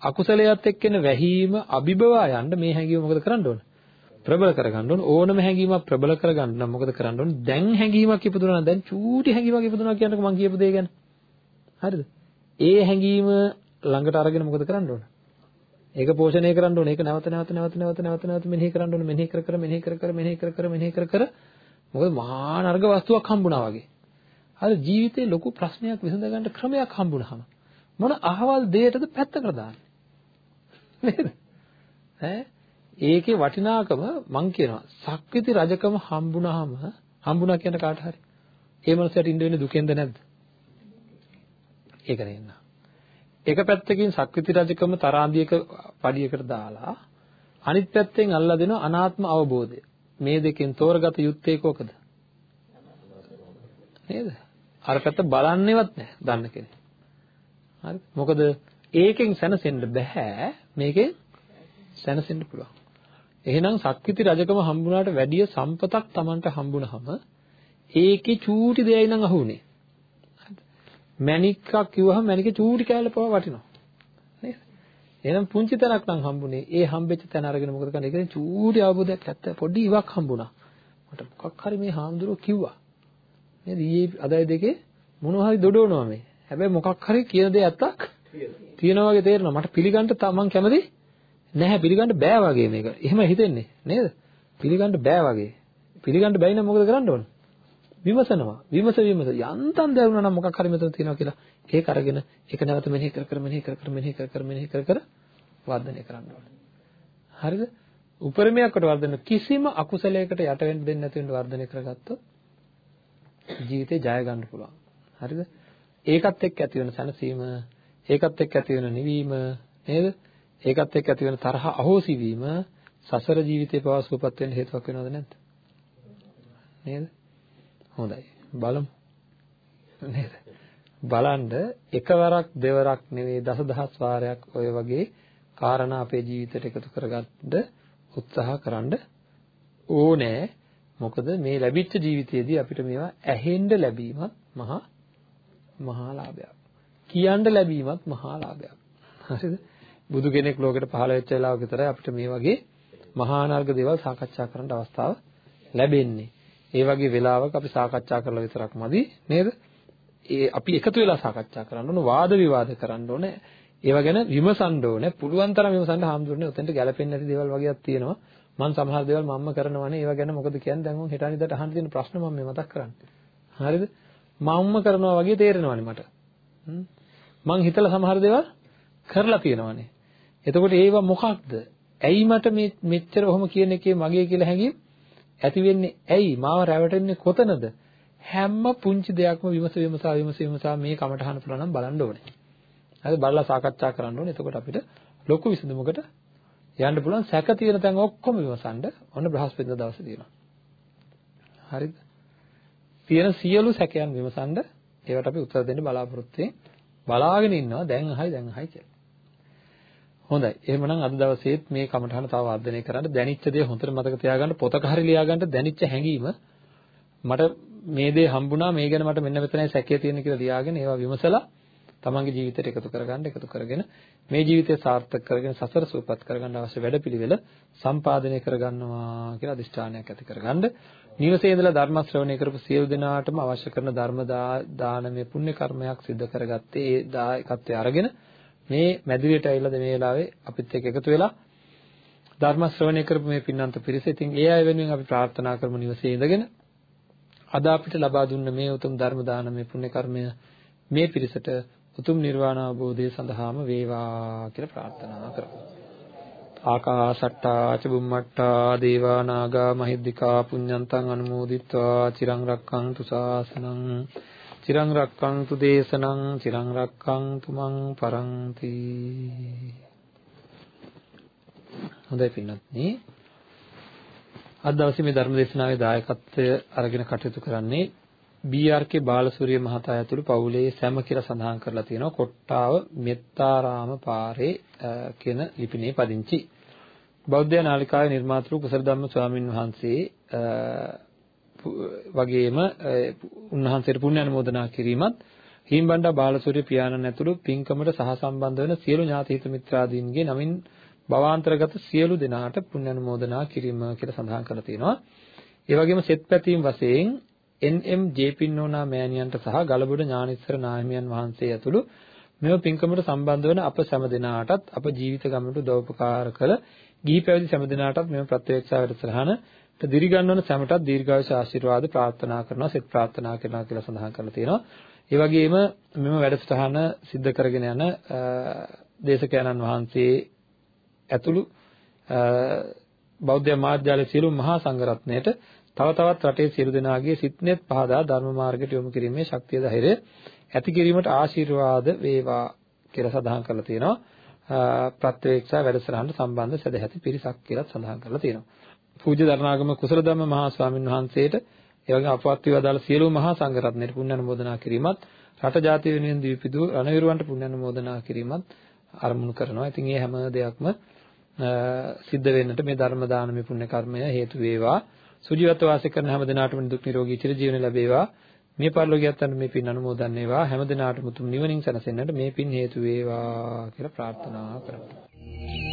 අකුසලයට එක්කෙන වැහිම අභිබවා යන්න මේ හැඟීම මොකද කරන්න ඕන? ප්‍රබල කරගන්න ඕන. ඕනම හැඟීමක් ප්‍රබල කරගන්න නම් මොකද කරන්න ඕන? දැන් හැඟීමක් ඉපදුනා නම් දැන් චූටි හැඟීමක් ඉපදුනා කියන්නකො මම කියපු දේ ගැන. හරිද? ඒ හැඟීම ළඟට අරගෙන මොකද කරන්න ඕන? ඒක පෝෂණය කරන්න ඕනේ. ඒක නැවත නැවත නැවත නැවත නැවත නැවත මෙනෙහි කරන්න ඕනේ. මෙනෙහි කර කර මෙනෙහි කර කර මෙනෙහි කර කර මෙනෙහි කර කර මොකද මහා නර්ග වස්තුවක් හම්බුණා වගේ. හරි ජීවිතේ ලොකු ප්‍රශ්නයක් විසඳ ගන්න ක්‍රමයක් හම්බුනහම මොන අහවල් දෙයකටද පැත්තකට දාන්නේ? නේද? ඈ? ඒකේ වටිනාකම මං කියනවා. සක්විති රජකම හම්බුනහම හම්බුණා කියන කාට හරි. ඒ මනුස්සයාට ඉන්න වෙන්නේ දුකෙන්ද නැද්ද? ඒක නෙන්න එක පැත්තකින් සක්විති රජකම තරාන්දියක පඩියකට දාලා අනිත් පැත්තෙන් අල්ලා දෙන අනාත්ම අවබෝධය. මේ දෙකෙන් තෝරගත යුත්තේ කොකද නේද අර පැත්ත බලන්නේවත් නැහැ දන්න කෙනෙක්. හරි. මොකද ඒකෙන් සැනසෙන්න බෑ මේකෙන් සැනසෙන්න පුළුවන්. එහෙනම් සක්විති රජකම හම්බුණාට වැඩිය සම්පතක් Tamanට හම්බුනහම ඒකේ චූටි දෙයයි නම් අහුනේ. මැණික්කක් කිව්වහම මැණිකේ චූටි කෑල්ල පවා වටිනවා. නේද? එහෙනම් පුංචි තැනක් නම් හම්බුනේ. ඒ හම්බෙච්ච තැන අරගෙන මොකද කරන්නේ? ඒකෙන් චූටි අවබෝධයක් ඇත්ත පොඩි ඉවක් හම්බුණා. මට මොකක් හරි මේ හාමුදුරුවෝ කිව්වා. නේද? ඊයේ අදයි දෙකේ මොනවා හරි දොඩවනවා මේ. හැබැයි මොකක් හරි කියන දේ ඇත්තක් තියෙනවා වගේ තේරෙනවා. මට පිළිගන්න තමන් කැමති නැහැ පිළිගන්න බෑ වගේ මේක. එහෙම හිතෙන්නේ නේද? පිළිගන්න බෑ වගේ. පිළිගන්න බැයි නම් මොකද කරන්න ඕන? විමසනවා. විමස විමස යන්තම් දැනුණා නම් මොකක් හරි මෙතන තියෙනවා කියලා ඒක අරගෙන ඒක නැවත මෙනෙහි කර කර මෙනෙහි කර කර මෙනෙහි කර කර මෙනෙහි කර කර වර්ධනය කරන්න ඕනේ. හරිද? උපරිමයකට වර්ධන කිසිම අකුසලයකට යට වෙන්න දෙන්නේ නැති වෙන්න වර්ධනය කරගත්තොත් ජීවිතේ ජය ගන්න පුළුවන්. හරිද? ඒකත් එක්ක ඇති වෙන සැනසීම, ඒකත් එක්ක ඇති වෙන නිවීම නේද? ඒකත් එක්ක ඇති වෙන තරහ අහෝසි වීම සසර ජීවිතේ පවා සුවපත් වෙන්න හේතුවක් වෙනවද නැද්ද? නේද? හොඳයි. බලමු. නේද? බලන්න එකවරක් දෙවරක් නෙවෙයි දසදහස් වාරයක් ඔය වගේ කාරණා අපේ ජීවිතයට එකතු කරගන්න උත්සාහ කරන්න ඕනේ මොකද මේ ලැබිච්ච ජීවිතයේදී අපිට මේවා ඇහෙන්න ලැබීමත් මහා මහා ලාභයක්. කියන්න ලැබීමත් මහා ලාභයක්. හරිද? බුදු කෙනෙක් ලෝකෙට පහළ වෙච්ච වෙලාවක විතරයි අපිට මේ වගේ මහා නර්ග දේවල් සාකච්ඡා කරන්න අවස්ථාව ලැබෙන්නේ. ඒ වගේ වෙලාවක අපි සාකච්ඡා කරලා විතරක් මදි නේද? ඒ අපි එකතු වෙලා සාකච්ඡා කරන්න ඕන වාද විවාද කරන්න ඕනේ. ඒවා ගැන විමසන්න ඕනේ. පුළුවන් තරම් විමසන්න හාමුදුරනේ උතෙන්ට ගැලපෙන්නේ නැති දේවල් වගේක් තියෙනවා. මම සමහර දේවල් මම්ම කරනවානේ. ඒවා ගැන මොකද කියන්නේ? දැන් මම හෙට අනිද්දාට අහන්න තියෙන ප්‍රශ්න මම මේ මතක් කරන්නේ. හරිද? මම්ම කරනවා වගේ තේරෙනවානේ මට. මං හිතලා සමහර දේවල් කරලා තියෙනවානේ. එතකොට ඒවා මොකක්ද? ඇයි මට මේ මෙච්චර ඔහොම කියන එකේ මගේ කියලා හැඟීම් ඇති වෙන්නේ ඇයි? මාව රැවටෙන්නේ කොතනද? හැම පුංචි දෙයක්ම විමස විමසා විමස විමසා මේ කමටහන පුළුවන් නම් බලන්න ඕනේ. හරි බලලා සාකච්ඡා කරන්න ඕනේ. එතකොට අපිට ලොකු විසඳුමකට යන්න පුළුවන්. සැක තියෙන තැන් ඔක්කොම විමසන්න ඔන්න බ්‍රහස්පතින්දා දවසේ තියෙනවා. හරිද? තියෙන සියලු සැකයන් විමසන්න ඒවට අපි උත්තර දෙන්න බලාපොරොත්තු බලාගෙන ඉන්නවා දැන් අහයි දැන් අහයි කියලා. හොඳයි. එහෙමනම් අද දවසේත් මේ කමඨහන තව වර්ධනය කරන්න. දැනිච්ච දේ හොඳට මතක තියාගන්න. පොතක හරි ලියාගන්න. දැනිච්ච හැඟීම. මට මේ දේ හම්බුණා. මේ ගැන මට මෙන්න මෙතනයි සැකය තියෙන කියලා ලියාගෙන ඒවා විමසලා තමන්ගේ ජීවිතයට එකතු කරගන්න එකතු කරගෙන මේ ජීවිතය සාර්ථක කරගෙන සසර සූපපත් කරගන්න අවශ්‍ය වැඩපිළිවෙල සම්පාදනය කරගන්නවා කියලා අදිෂ්ඨානයක් ඇති කරගන්න. නිවසේ ඉඳලා ධර්ම ශ්‍රවණය කරපු සියලු දෙනාටම අවශ්‍ය කරන ධර්ම දානමය පුණ්‍ය කර්මයක් සිදු කරගත්තේ ඒ දායකත්වය අරගෙන මේ මැදිරියට ඇවිල්ලා මේ වෙලාවේ අපිත් එක්ක එකතු වෙලා ධර්ම ශ්‍රවණය කරපු මේ පින්නන්ත පිරිස. ඉතින් ඒ අය වෙනුවෙන් අපි ප්‍රාර්ථනා කරමු නිවසේ ඉඳගෙන අද අපිට ලබා දුන්න මේ උතුම් ධර්ම දානමය පුණ්‍ය කර්මය මේ පිරිසට උතුම් නිර්වාණ අවබෝධය සඳහාම වේවා කියලා ප්‍රාර්ථනා කරමු. ආකාසට්ටා ච බුම්මට්ටා දේවා නාග මහිද්దికා පුඤ්ඤන්තං අනුමෝදිත්වා චිරං රක්ඛන්තු ශාසනං චිරං රක්ඛන්තු දේශනං චිරං රක්ඛන්තු මං පරන්ති හොඳයි පින්වත්නි. අද දවසේ මේ ධර්ම දේශනාවේ දායකත්වය අරගෙන කටයුතු කරන්නේ බී.ආර්.කේ බාලසූරිය මහතා ඇතුළු පවුලේ සැම කියලා සඳහන් කරලා තියෙනවා. කොට්ටාව මෙත්තාරාම පාරේ කියන ලිපිනේ පදිංචි. බෞද්ධ නාලිකාවේ නිර්මාතෘ කුසල ධම්ම ස්වාමින් වහන්සේ වගේම උන්වහන්සේට පුණ්‍ය අනුමෝදනා කිරීමත් හීම්බණ්ඩා බාලසූරිය පියාණන් ඇතුළු පින්කමට සහ සම්බන්ධ වෙන සියලු ඥාති හිත මිත්‍රාදීන්ගේ නමින් භවාන්තරගත සියලු දෙනාට පුණ්‍ය අනුමෝදනා කිරීම කියලා සඳහන් කරලා තියෙනවා. ඒ වගේම සෙත් පැතීම් වශයෙන් එන්.එම්. ජේ.පින්නෝනා මෑණියන්ට සහ ගලබොඩ ඥානිස්සර නාහිමියන් වහන්සේ ඇතුළු මෙම පින්කමට සම්බන්ධ වන අප සෑම දෙනාටත් අප ජීවිත ගමනට උදව්පකාර කළ ගිහි පැවිදි සෑම දෙනාටත් මෙම ප්‍රත්‍යක්ෂා වැඩසටහනට දිරිගන්වන සෑමටත් දීර්ඝායුෂ ආශිර්වාද ප්‍රාර්ථනා කරනවා සෙත් ප්‍රාර්ථනා කරනවා කියලා සඳහන් කරලා තියෙනවා. ඒ වගේම මෙම වැඩසටහන සිද්ධ කරගෙන යන දේශකයන්න් වහන්සේ ඇතුළු බෞද්ධ මාධ්‍යාලයේ සියලු මහා සංඝරත්නයට තව තවත් රටේ සියලු දෙනාගේ සිත්නෙත් පහදා ධර්ම මාර්ගයට යොමු කිරීමේ ශක්තිය ධෛර්යය ඇති කිරීමට ආශිර්වාද වේවා කියලා සඳහන් කරලා තියෙනවා. ප්‍රත්‍යක්ෂ වැඩසටහනට සම්බන්ධ සදැහැති පිරිසක් කියලා සඳහන් කරලා තියෙනවා. පූජ්‍ය දරණාගම කුසල ධම්ම මහා ස්වාමින් වහන්සේට ඒ වගේම අපවත් වී අදාළ සියලු මහා සංඝරත්නයට පුණ්‍ය අනුමෝදනා කිරීමත් රට ජාතිය වෙනුවෙන් දීපිදු රණවිරුවන්ට පුණ්‍ය අනුමෝදනා කිරීමත් අරමුණු කරනවා. ඉතින් මේ හැම දෙයක්ම සිද්ධ වෙන්නට මේ ධර්ම දානමය පුණ්‍ය කර්මය හේතු වේවා. සුජීවත්ව වාසය කරන හැම දිනාටම දුක් නිරෝගී චිරජීවන ලැබේවා. මේ පරිලෝකියත් අන්න මේ පින් අනුමෝදන් වේවා. හැම දිනාටම උතුම් නිවනින් සැනසෙන්නට මේ පින් හේතු වේවා කියලා ප්‍රාර්ථනා කරමු.